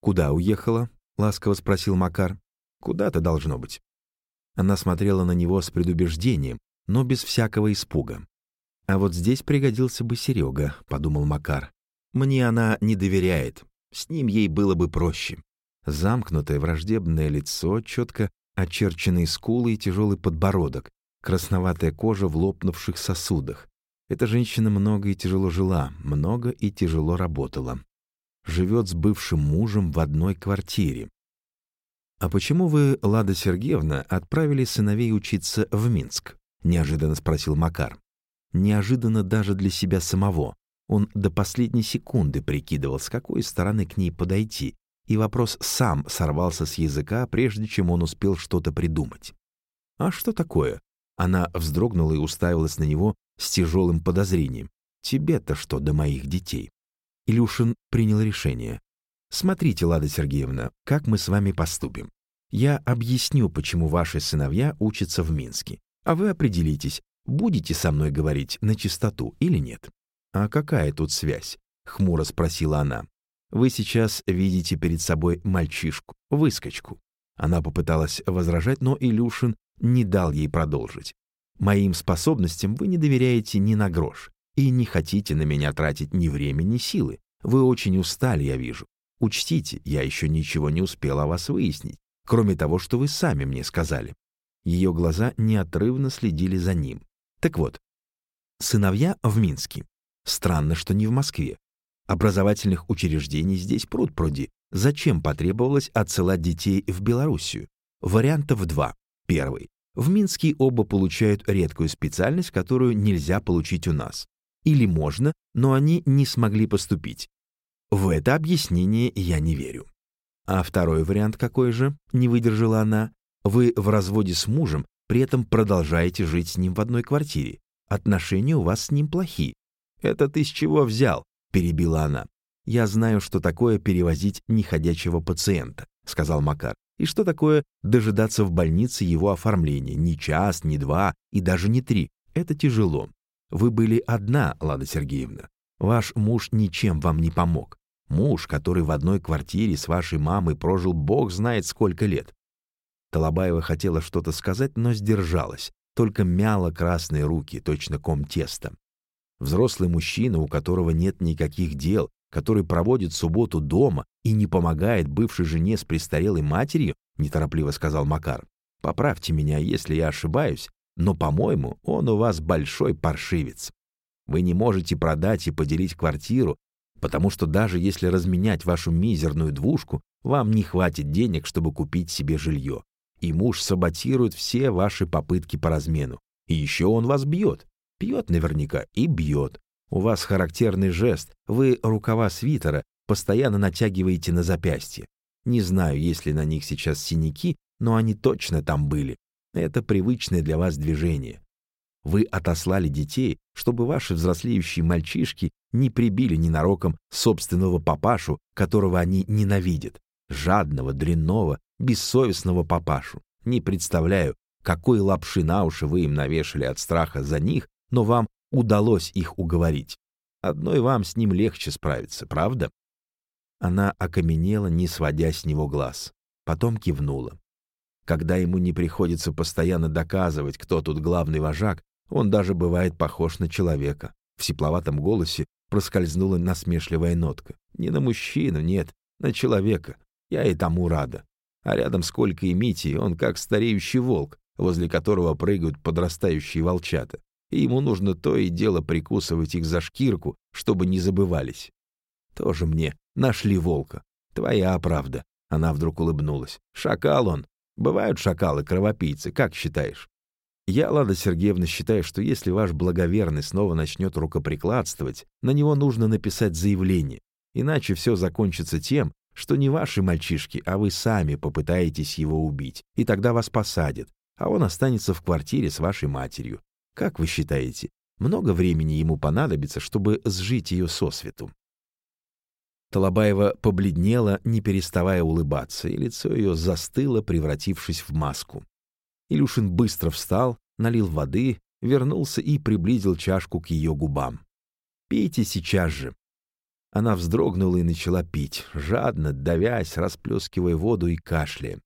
«Куда уехала?» — ласково спросил Макар. «Куда-то должно быть». Она смотрела на него с предубеждением, но без всякого испуга. «А вот здесь пригодился бы Серега», — подумал Макар. «Мне она не доверяет. С ним ей было бы проще. Замкнутое враждебное лицо, четко очерченные скулы и тяжелый подбородок, красноватая кожа в лопнувших сосудах. Эта женщина много и тяжело жила, много и тяжело работала. Живет с бывшим мужем в одной квартире. «А почему вы, Лада Сергеевна, отправили сыновей учиться в Минск?» — неожиданно спросил Макар. Неожиданно даже для себя самого. Он до последней секунды прикидывал, с какой стороны к ней подойти, и вопрос сам сорвался с языка, прежде чем он успел что-то придумать. «А что такое?» Она вздрогнула и уставилась на него с тяжелым подозрением. «Тебе-то что до моих детей?» Илюшин принял решение. «Смотрите, Лада Сергеевна, как мы с вами поступим. Я объясню, почему ваши сыновья учатся в Минске, а вы определитесь, будете со мной говорить на чистоту или нет». «А какая тут связь?» — хмуро спросила она. «Вы сейчас видите перед собой мальчишку, выскочку». Она попыталась возражать, но Илюшин не дал ей продолжить. «Моим способностям вы не доверяете ни на грош и не хотите на меня тратить ни время, ни силы. Вы очень устали, я вижу. Учтите, я еще ничего не успела о вас выяснить, кроме того, что вы сами мне сказали». Ее глаза неотрывно следили за ним. Так вот, сыновья в Минске. Странно, что не в Москве. Образовательных учреждений здесь пруд пруди. Зачем потребовалось отсылать детей в Белоруссию? Вариантов два. Первый. В Минске оба получают редкую специальность, которую нельзя получить у нас. Или можно, но они не смогли поступить. В это объяснение я не верю. А второй вариант какой же? Не выдержала она. Вы в разводе с мужем, при этом продолжаете жить с ним в одной квартире. Отношения у вас с ним плохие. «Это ты с чего взял?» — перебила она. «Я знаю, что такое перевозить неходячего пациента», — сказал Макар. «И что такое дожидаться в больнице его оформления? Ни час, ни два и даже не три. Это тяжело. Вы были одна, Лада Сергеевна. Ваш муж ничем вам не помог. Муж, который в одной квартире с вашей мамой прожил бог знает сколько лет. Талабаева хотела что-то сказать, но сдержалась, только мяла красные руки, точно ком теста. Взрослый мужчина, у которого нет никаких дел, который проводит субботу дома и не помогает бывшей жене с престарелой матерью, неторопливо сказал Макар. Поправьте меня, если я ошибаюсь, но, по-моему, он у вас большой паршивец. Вы не можете продать и поделить квартиру, потому что даже если разменять вашу мизерную двушку, вам не хватит денег, чтобы купить себе жилье. И муж саботирует все ваши попытки по размену. И еще он вас бьет. Пьет наверняка и бьет. У вас характерный жест, вы рукава свитера постоянно натягиваете на запястье. Не знаю, есть ли на них сейчас синяки, но они точно там были. Это привычное для вас движение. Вы отослали детей, чтобы ваши взрослеющие мальчишки не прибили ненароком собственного папашу, которого они ненавидят. Жадного, дрянного, бессовестного папашу. Не представляю, какой лапши на уши вы им навешали от страха за них но вам удалось их уговорить. Одной вам с ним легче справиться, правда?» Она окаменела, не сводя с него глаз. Потом кивнула. Когда ему не приходится постоянно доказывать, кто тут главный вожак, он даже бывает похож на человека. В сепловатом голосе проскользнула насмешливая нотка. Не на мужчину, нет, на человека. Я и тому рада. А рядом с Колькой и Митей он как стареющий волк, возле которого прыгают подрастающие волчата и ему нужно то и дело прикусывать их за шкирку, чтобы не забывались. Тоже мне нашли волка. Твоя правда. Она вдруг улыбнулась. Шакал он. Бывают шакалы-кровопийцы, как считаешь? Я, Лада Сергеевна, считаю, что если ваш благоверный снова начнет рукоприкладствовать, на него нужно написать заявление. Иначе все закончится тем, что не ваши мальчишки, а вы сами попытаетесь его убить, и тогда вас посадят, а он останется в квартире с вашей матерью. Как вы считаете, много времени ему понадобится, чтобы сжить ее сосвету? Талабаева побледнела, не переставая улыбаться, и лицо ее застыло, превратившись в маску. Илюшин быстро встал, налил воды, вернулся и приблизил чашку к ее губам. «Пейте сейчас же». Она вздрогнула и начала пить, жадно, давясь, расплескивая воду и кашляя.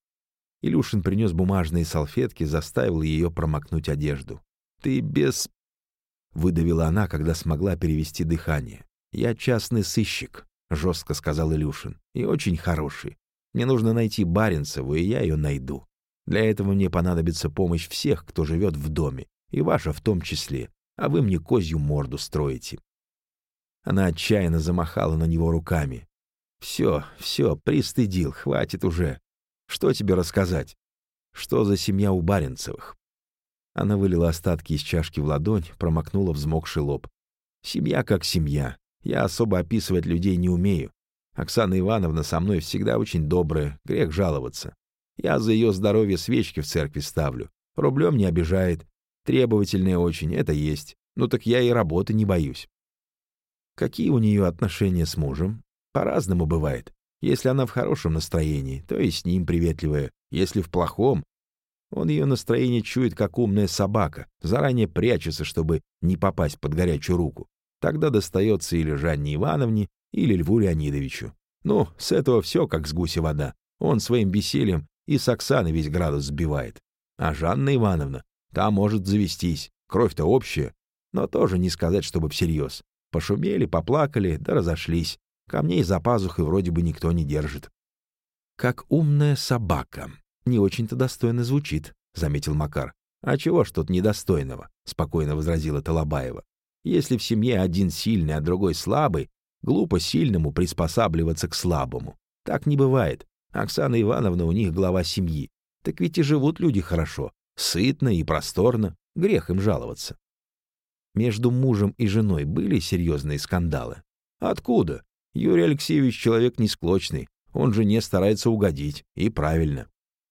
Илюшин принес бумажные салфетки, заставил ее промокнуть одежду. «Ты без...» — выдавила она, когда смогла перевести дыхание. «Я частный сыщик», — жестко сказал Илюшин, — «и очень хороший. Мне нужно найти Баренцеву, и я ее найду. Для этого мне понадобится помощь всех, кто живет в доме, и ваша в том числе, а вы мне козью морду строите». Она отчаянно замахала на него руками. «Все, все, пристыдил, хватит уже. Что тебе рассказать? Что за семья у Баренцевых?» Она вылила остатки из чашки в ладонь, промокнула взмокший лоб. «Семья как семья. Я особо описывать людей не умею. Оксана Ивановна со мной всегда очень добрая, грех жаловаться. Я за ее здоровье свечки в церкви ставлю. Рублем не обижает. Требовательная очень, это есть. Ну так я и работы не боюсь. Какие у нее отношения с мужем? По-разному бывает. Если она в хорошем настроении, то и с ним приветливая. Если в плохом, он ее настроение чует, как умная собака, заранее прячется, чтобы не попасть под горячую руку. Тогда достается или Жанне Ивановне, или Льву Леонидовичу. Ну, с этого все как с гуся вода. Он своим весельем и с Оксаной весь градус сбивает. А Жанна Ивановна, та может завестись, кровь-то общая, но тоже не сказать, чтобы всерьез. Пошумели, поплакали, да разошлись. Камней за пазухой вроде бы никто не держит. «Как умная собака», не очень-то достойно звучит», — заметил Макар. «А чего ж тут недостойного?» — спокойно возразила Талабаева. «Если в семье один сильный, а другой слабый, глупо сильному приспосабливаться к слабому. Так не бывает. Оксана Ивановна у них глава семьи. Так ведь и живут люди хорошо, сытно и просторно. Грех им жаловаться». Между мужем и женой были серьезные скандалы. Откуда? Юрий Алексеевич человек несклочный, он жене старается угодить, и правильно.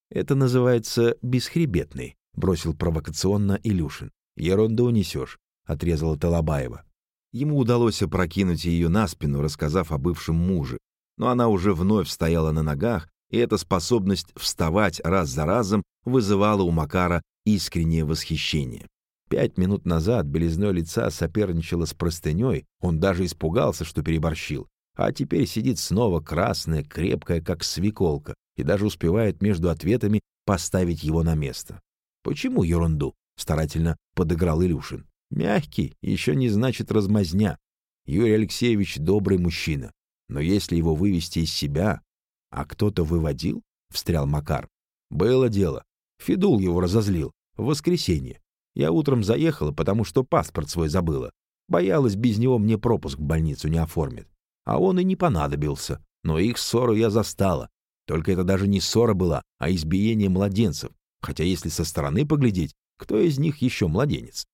«Это называется бесхребетный», — бросил провокационно Илюшин. «Ерунду несешь», — отрезала Талабаева. Ему удалось опрокинуть ее на спину, рассказав о бывшем муже. Но она уже вновь стояла на ногах, и эта способность вставать раз за разом вызывала у Макара искреннее восхищение. Пять минут назад белизной лица соперничала с простыней, он даже испугался, что переборщил. А теперь сидит снова красная, крепкая, как свеколка, и даже успевает между ответами поставить его на место. «Почему ерунду?» — старательно подыграл Илюшин. «Мягкий еще не значит размазня. Юрий Алексеевич добрый мужчина. Но если его вывести из себя... А кто-то выводил?» — встрял Макар. «Было дело. Федул его разозлил. В воскресенье. Я утром заехала, потому что паспорт свой забыла. Боялась, без него мне пропуск в больницу не оформит. А он и не понадобился. Но их ссору я застала. Только это даже не ссора была, а избиение младенцев. Хотя если со стороны поглядеть, кто из них еще младенец?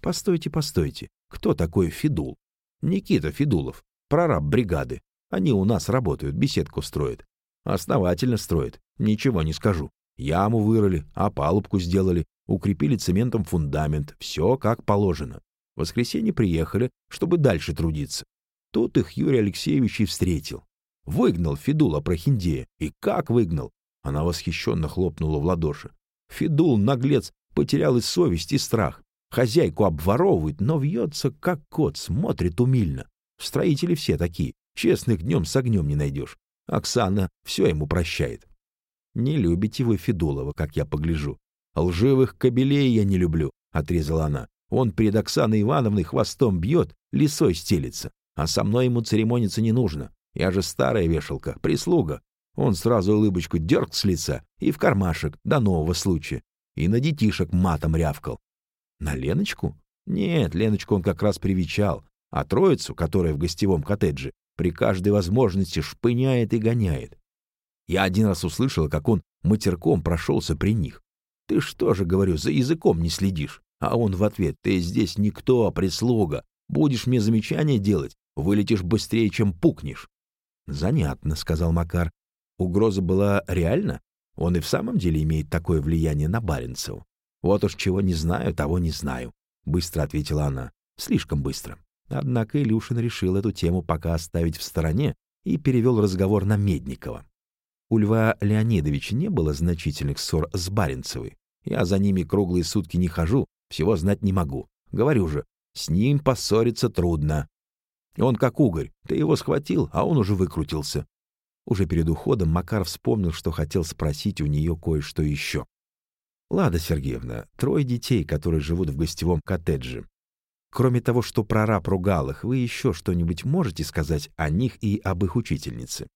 Постойте, постойте. Кто такой Федул? Никита Федулов, прораб бригады. Они у нас работают, беседку строят. Основательно строят, ничего не скажу. Яму вырыли, опалубку сделали, укрепили цементом фундамент, все как положено. В воскресенье приехали, чтобы дальше трудиться. Тут их Юрий Алексеевич и встретил. Выгнал Федула Прохиндея. И как выгнал? Она восхищенно хлопнула в ладоши. Федул, наглец, потерял и совесть, и страх. Хозяйку обворовывает, но вьется, как кот, смотрит умильно. Строители все такие. Честных днем с огнем не найдешь. Оксана все ему прощает. Не любите вы Федулова, как я погляжу. Лживых кобелей я не люблю, — отрезала она. Он перед Оксаной Ивановной хвостом бьет, лисой стелится. А со мной ему церемониться не нужно. Я же старая вешалка, прислуга. Он сразу улыбочку дерг с лица и в кармашек до нового случая. И на детишек матом рявкал. На Леночку? Нет, Леночку он как раз привечал. А троицу, которая в гостевом коттедже, при каждой возможности шпыняет и гоняет. Я один раз услышал, как он матерком прошелся при них. «Ты что же, говорю, за языком не следишь?» А он в ответ, «Ты здесь никто, а прислуга. Будешь мне замечания делать, вылетишь быстрее, чем пукнешь». «Занятно», — сказал Макар. «Угроза была реальна? Он и в самом деле имеет такое влияние на Баренцеву. Вот уж чего не знаю, того не знаю», — быстро ответила она. «Слишком быстро». Однако Илюшин решил эту тему пока оставить в стороне и перевел разговор на Медникова. У Льва Леонидовича не было значительных ссор с Баренцевой. Я за ними круглые сутки не хожу, всего знать не могу. Говорю же, с ним поссориться трудно. Он как угорь. Ты его схватил, а он уже выкрутился. Уже перед уходом Макар вспомнил, что хотел спросить у нее кое-что еще. «Лада Сергеевна, трое детей, которые живут в гостевом коттедже. Кроме того, что прораб ругал их, вы еще что-нибудь можете сказать о них и об их учительнице?»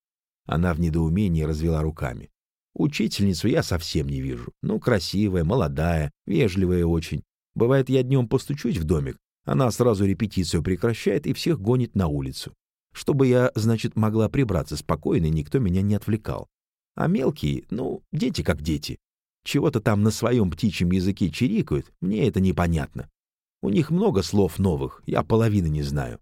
Она в недоумении развела руками. Учительницу я совсем не вижу. Ну, красивая, молодая, вежливая очень. Бывает, я днем постучусь в домик, она сразу репетицию прекращает и всех гонит на улицу. Чтобы я, значит, могла прибраться спокойно, и никто меня не отвлекал. А мелкие, ну, дети как дети. Чего-то там на своем птичьем языке чирикают, мне это непонятно. У них много слов новых, я половины не знаю.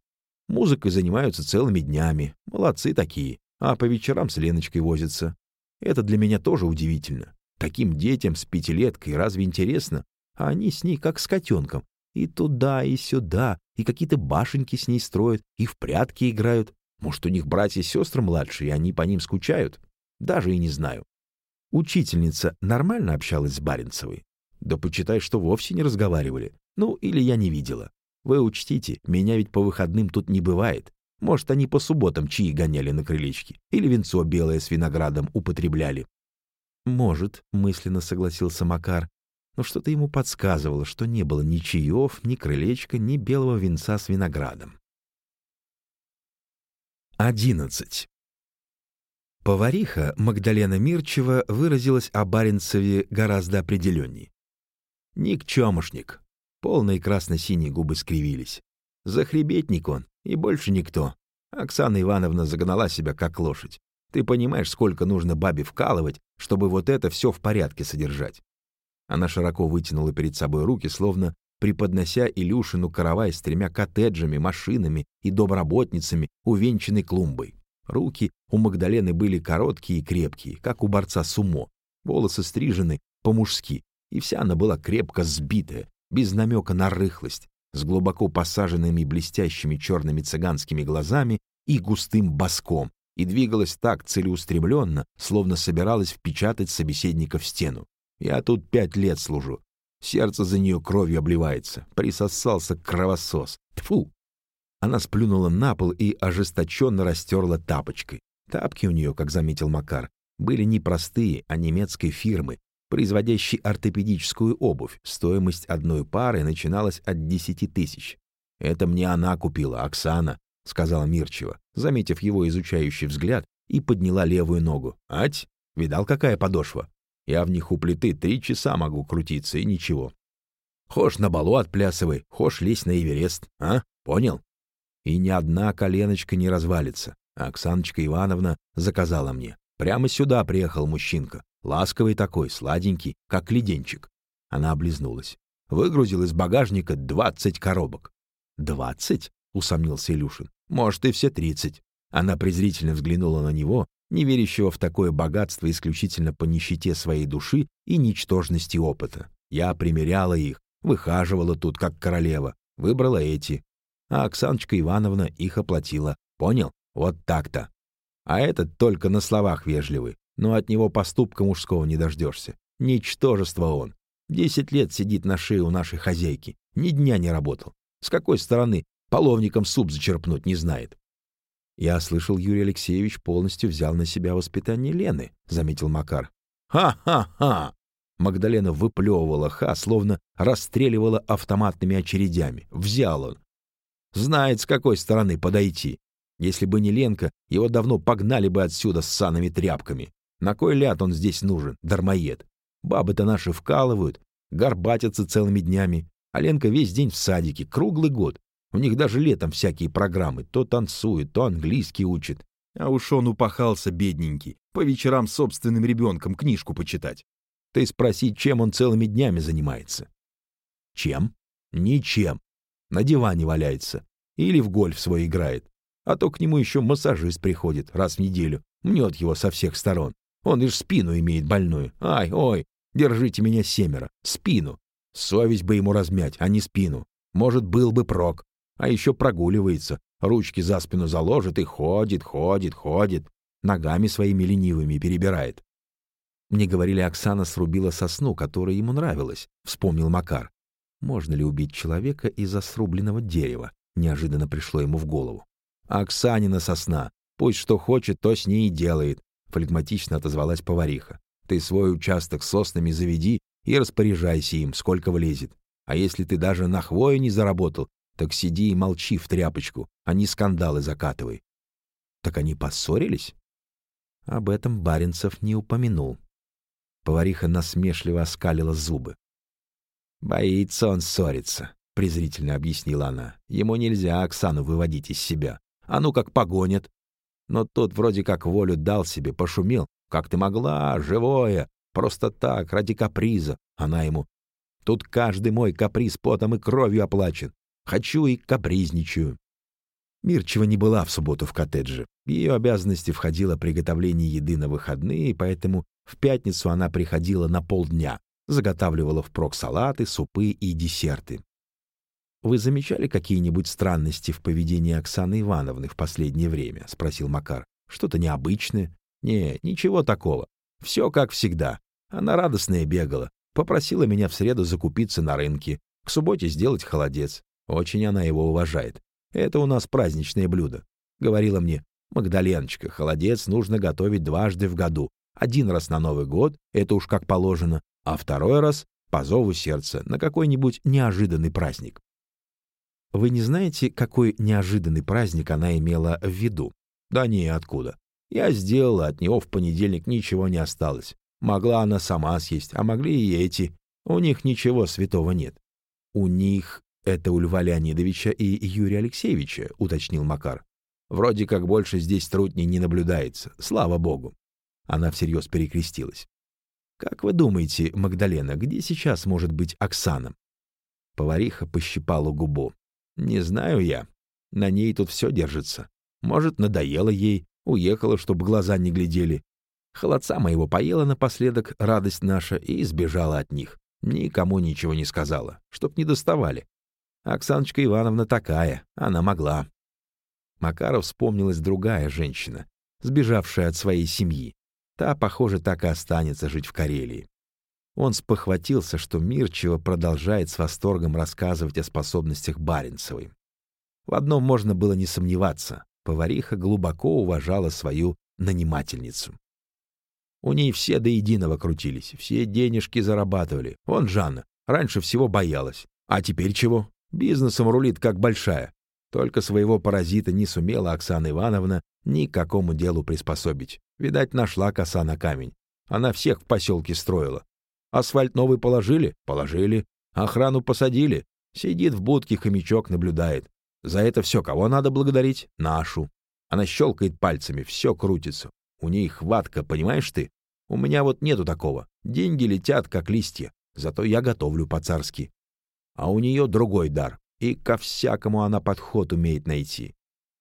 Музыкой занимаются целыми днями, молодцы такие, а по вечерам с Леночкой возятся. Это для меня тоже удивительно. Таким детям с пятилеткой разве интересно? А они с ней как с котенком. И туда, и сюда, и какие-то башенки с ней строят, и в прятки играют. Может, у них братья и сестры младшие, и они по ним скучают? Даже и не знаю. Учительница нормально общалась с Баренцевой? Да почитай, что вовсе не разговаривали. Ну, или я не видела. Вы учтите, меня ведь по выходным тут не бывает. Может, они по субботам чаи гоняли на крылечке, или венцо белое с виноградом употребляли. «Может», — мысленно согласился Макар, но что-то ему подсказывало, что не было ни чаев, ни крылечка, ни белого венца с виноградом. Одиннадцать. Повариха Магдалена Мирчева выразилась о Баренцеве гораздо определенней. «Никчемушник». Полные красно-синие губы скривились. «Захребетник он, и больше никто. Оксана Ивановна загнала себя как лошадь. Ты понимаешь, сколько нужно бабе вкалывать, чтобы вот это все в порядке содержать?» Она широко вытянула перед собой руки, словно преподнося Илюшину каравай с тремя коттеджами, машинами и домработницами, увенчанной клумбой. Руки у Магдалены были короткие и крепкие, как у борца сумо. Волосы стрижены по-мужски, и вся она была крепко сбитая, без намека на рыхлость, с глубоко посаженными блестящими черными цыганскими глазами и густым боском, и двигалась так целеустремленно, словно собиралась впечатать собеседника в стену. Я тут пять лет служу. Сердце за нее кровью обливается. Присосался кровосос. Тфу! Она сплюнула на пол и ожесточенно растерла тапочкой. Тапки у нее, как заметил Макар, были не простые, а немецкой фирмы, производящей ортопедическую обувь. Стоимость одной пары начиналась от десяти тысяч. «Это мне она купила, Оксана», — сказала Мирчева, заметив его изучающий взгляд, и подняла левую ногу. «Ать, видал, какая подошва? Я в них у плиты три часа могу крутиться, и ничего. Хошь на балу отплясывай, хошь лезь на Эверест, а? Понял? И ни одна коленочка не развалится. Оксаночка Ивановна заказала мне. Прямо сюда приехал мужчинка. Ласковый такой, сладенький, как леденчик. Она облизнулась. Выгрузил из багажника двадцать коробок. «Двадцать?» — усомнился Илюшин. «Может, и все тридцать». Она презрительно взглянула на него, не верящего в такое богатство исключительно по нищете своей души и ничтожности опыта. Я примеряла их, выхаживала тут как королева, выбрала эти. А Оксаночка Ивановна их оплатила. Понял? Вот так-то. А этот только на словах вежливый, но от него поступка мужского не дождешься. Ничтожество он. Десять лет сидит на шее у нашей хозяйки. Ни дня не работал. С какой стороны половником суп зачерпнуть не знает. «Я слышал, Юрий Алексеевич полностью взял на себя воспитание Лены», — заметил Макар. «Ха-ха-ха!» Магдалена выплевывала ха, словно расстреливала автоматными очередями. Взял он. Знает, с какой стороны подойти. Если бы не Ленка, его давно погнали бы отсюда с санными тряпками. На кой ляд он здесь нужен, дармоед? Бабы-то наши вкалывают, горбатятся целыми днями, а Ленка весь день в садике, круглый год. У них даже летом всякие программы. То танцует, то английский учит. А уж он упахался, бедненький, по вечерам собственным ребенком книжку почитать. Ты спроси, чем он целыми днями занимается. Чем? Ничем. На диване валяется. Или в гольф свой играет. А то к нему еще массажист приходит раз в неделю. Мнет его со всех сторон. Он лишь спину имеет больную. Ай, ой, держите меня семеро. Спину. Совесть бы ему размять, а не спину. Может, был бы прок. А еще прогуливается, ручки за спину заложит и ходит, ходит, ходит, ногами своими ленивыми перебирает. Мне говорили, Оксана срубила сосну, которая ему нравилась, вспомнил Макар. Можно ли убить человека из-за срубленного дерева? Неожиданно пришло ему в голову. Оксанина сосна. Пусть что хочет, то с ней и делает, флегматично отозвалась повариха. Ты свой участок соснами заведи и распоряжайся им, сколько влезет. А если ты даже на хвою не заработал, так сиди и молчи в тряпочку, а не скандалы закатывай. Так они поссорились? Об этом Баренцев не упомянул. Повариха насмешливо оскалила зубы. «Боится он ссориться», — презрительно объяснила она. «Ему нельзя Оксану выводить из себя. А ну как погонят. Но тот вроде как волю дал себе, пошумел. Как ты могла, живое, просто так, ради каприза. Она ему. Тут каждый мой каприз потом и кровью оплачен. Хочу и капризничаю. Мирчева не была в субботу в коттедже. В ее обязанности входило приготовление еды на выходные, поэтому в пятницу она приходила на полдня, заготавливала впрок салаты, супы и десерты. «Вы замечали какие-нибудь странности в поведении Оксаны Ивановны в последнее время?» — спросил Макар. «Что-то необычное?» «Не, ничего такого. Все как всегда. Она радостная бегала. Попросила меня в среду закупиться на рынке. К субботе сделать холодец. Очень она его уважает. Это у нас праздничное блюдо. Говорила мне, Магдаленочка, холодец нужно готовить дважды в году. Один раз на Новый год, это уж как положено, а второй раз по зову сердца на какой-нибудь неожиданный праздник. Вы не знаете, какой неожиданный праздник она имела в виду? Да не, откуда. Я сделала, от него в понедельник ничего не осталось. Могла она сама съесть, а могли и эти. У них ничего святого нет. У них «Это у Льва Леонидовича и Юрия Алексеевича», — уточнил Макар. «Вроде как больше здесь трудней не наблюдается, слава богу». Она всерьез перекрестилась. «Как вы думаете, Магдалена, где сейчас может быть Оксана?» Повариха пощипала губу. «Не знаю я. На ней тут все держится. Может, надоело ей, уехала, чтобы глаза не глядели. Холодца моего поела напоследок, радость наша, и сбежала от них. Никому ничего не сказала, чтоб не доставали. Оксаночка Ивановна такая, она могла. Макаров вспомнилась другая женщина, сбежавшая от своей семьи. Та, похоже, так и останется жить в Карелии. Он спохватился, что Мирчева продолжает с восторгом рассказывать о способностях Баренцевой. В одном можно было не сомневаться. Повариха глубоко уважала свою нанимательницу. У ней все до единого крутились, все денежки зарабатывали. Вон Жанна, раньше всего боялась. А теперь чего? Бизнесом рулит как большая. Только своего паразита не сумела Оксана Ивановна ни к какому делу приспособить. Видать, нашла коса на камень. Она всех в поселке строила. Асфальт новый положили? Положили. Охрану посадили? Сидит в будке хомячок, наблюдает. За это все кого надо благодарить? Нашу. Она щелкает пальцами, все крутится. У ней хватка, понимаешь ты? У меня вот нету такого. Деньги летят, как листья. Зато я готовлю по-царски а у нее другой дар, и ко всякому она подход умеет найти.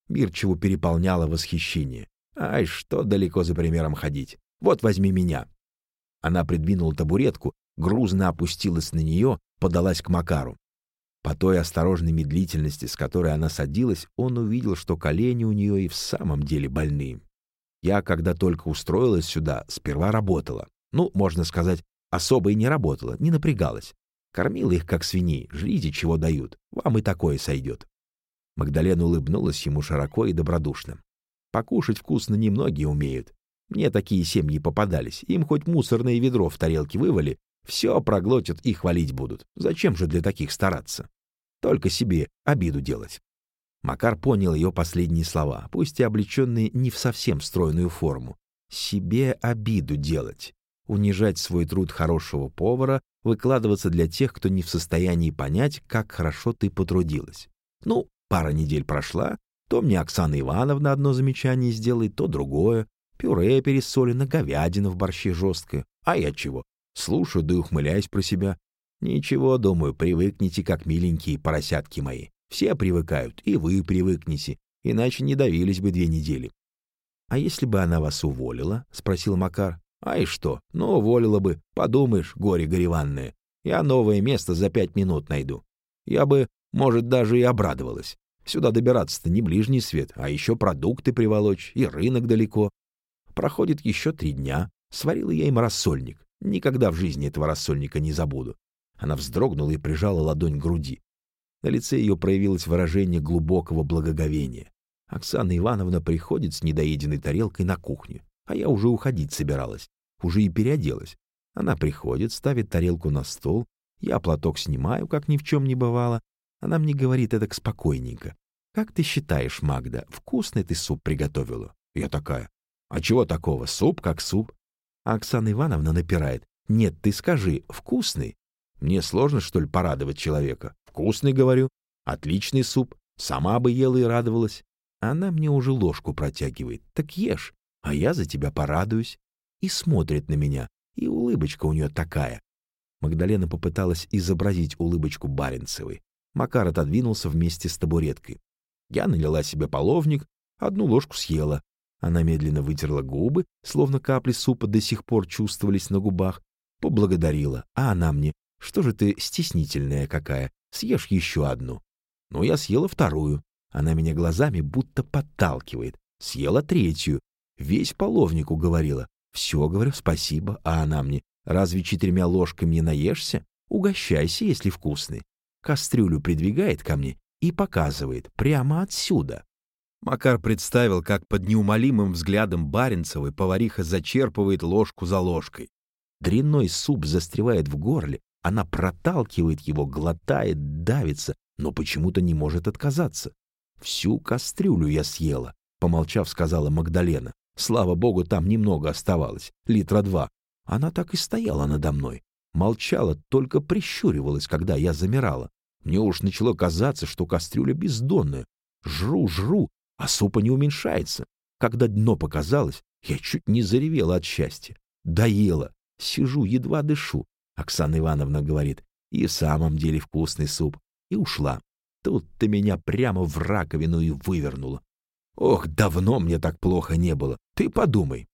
Мирчеву переполняло восхищение. «Ай, что далеко за примером ходить? Вот возьми меня». Она придвинула табуретку, грузно опустилась на нее, подалась к Макару. По той осторожной медлительности, с которой она садилась, он увидел, что колени у нее и в самом деле больные. Я, когда только устроилась сюда, сперва работала. Ну, можно сказать, особо и не работала, не напрягалась. Кормила их, как свиней. Жрите, чего дают. Вам и такое сойдет. Магдалена улыбнулась ему широко и добродушно. Покушать вкусно немногие умеют. Мне такие семьи попадались. Им хоть мусорное ведро в тарелке вывали, все проглотят и хвалить будут. Зачем же для таких стараться? Только себе обиду делать. Макар понял ее последние слова, пусть и облеченные не в совсем стройную форму. Себе обиду делать унижать свой труд хорошего повара, выкладываться для тех, кто не в состоянии понять, как хорошо ты потрудилась. Ну, пара недель прошла, то мне Оксана Ивановна одно замечание сделает, то другое. Пюре пересолено, говядина в борще жесткая. А я чего? Слушаю да ухмыляюсь про себя. Ничего, думаю, привыкните, как миленькие поросятки мои. Все привыкают, и вы привыкнете, иначе не давились бы две недели. — А если бы она вас уволила? — спросил Макар. А и что? Ну, уволила бы. Подумаешь, горе гореванное. Я новое место за пять минут найду. Я бы, может, даже и обрадовалась. Сюда добираться-то не ближний свет, а еще продукты приволочь, и рынок далеко. Проходит еще три дня. Сварила я им рассольник. Никогда в жизни этого рассольника не забуду. Она вздрогнула и прижала ладонь к груди. На лице ее проявилось выражение глубокого благоговения. Оксана Ивановна приходит с недоеденной тарелкой на кухню. А я уже уходить собиралась, уже и переоделась. Она приходит, ставит тарелку на стол, я платок снимаю, как ни в чем не бывало. Она мне говорит это спокойненько. «Как ты считаешь, Магда, вкусный ты суп приготовила?» Я такая. А чего такого? Суп как суп. А Оксана Ивановна напирает. Нет, ты скажи, вкусный? Мне сложно, что ли, порадовать человека? Вкусный, говорю. Отличный суп. Сама бы ела и радовалась. Она мне уже ложку протягивает. Так ешь, а я за тебя порадуюсь. И смотрит на меня, и улыбочка у нее такая. Магдалена попыталась изобразить улыбочку Баренцевой. Макар отодвинулся вместе с табуреткой. Я налила себе половник, одну ложку съела. Она медленно вытерла губы, словно капли супа до сих пор чувствовались на губах, поблагодарила, а она мне, что же ты стеснительная какая, съешь еще одну. Ну, я съела вторую. Она меня глазами будто подталкивает. Съела третью. Весь половник уговорила. Все, говорю, спасибо. А она мне, разве четырьмя ложками не наешься? Угощайся, если вкусный. Кастрюлю придвигает ко мне и показывает прямо отсюда. Макар представил, как под неумолимым взглядом Баренцевой повариха зачерпывает ложку за ложкой. Дрянной суп застревает в горле, она проталкивает его, глотает, давится, но почему-то не может отказаться. «Всю кастрюлю я съела», — помолчав, сказала Магдалена. Слава богу, там немного оставалось, литра два. Она так и стояла надо мной. Молчала, только прищуривалась, когда я замирала. Мне уж начало казаться, что кастрюля бездонная. Жру, жру, а супа не уменьшается. Когда дно показалось, я чуть не заревела от счастья. Доела. Сижу, едва дышу. Оксана Ивановна говорит, и в самом деле вкусный суп. И ушла. Тут ты меня прямо в раковину и вывернула. Ох, давно мне так плохо не было. Ты подумай.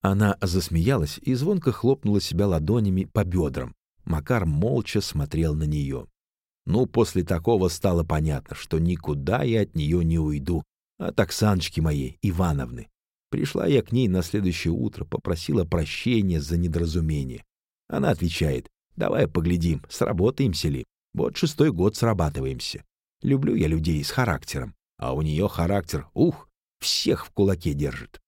Она засмеялась и звонко хлопнула себя ладонями по бедрам. Макар молча смотрел на нее. Ну, после такого стало понятно, что никуда я от нее не уйду. От Оксаночки моей, Ивановны. Пришла я к ней на следующее утро, попросила прощения за недоразумение. Она отвечает, давай поглядим, сработаемся ли. Вот шестой год срабатываемся. Люблю я людей с характером, а у нее характер, ух, всех в кулаке держит.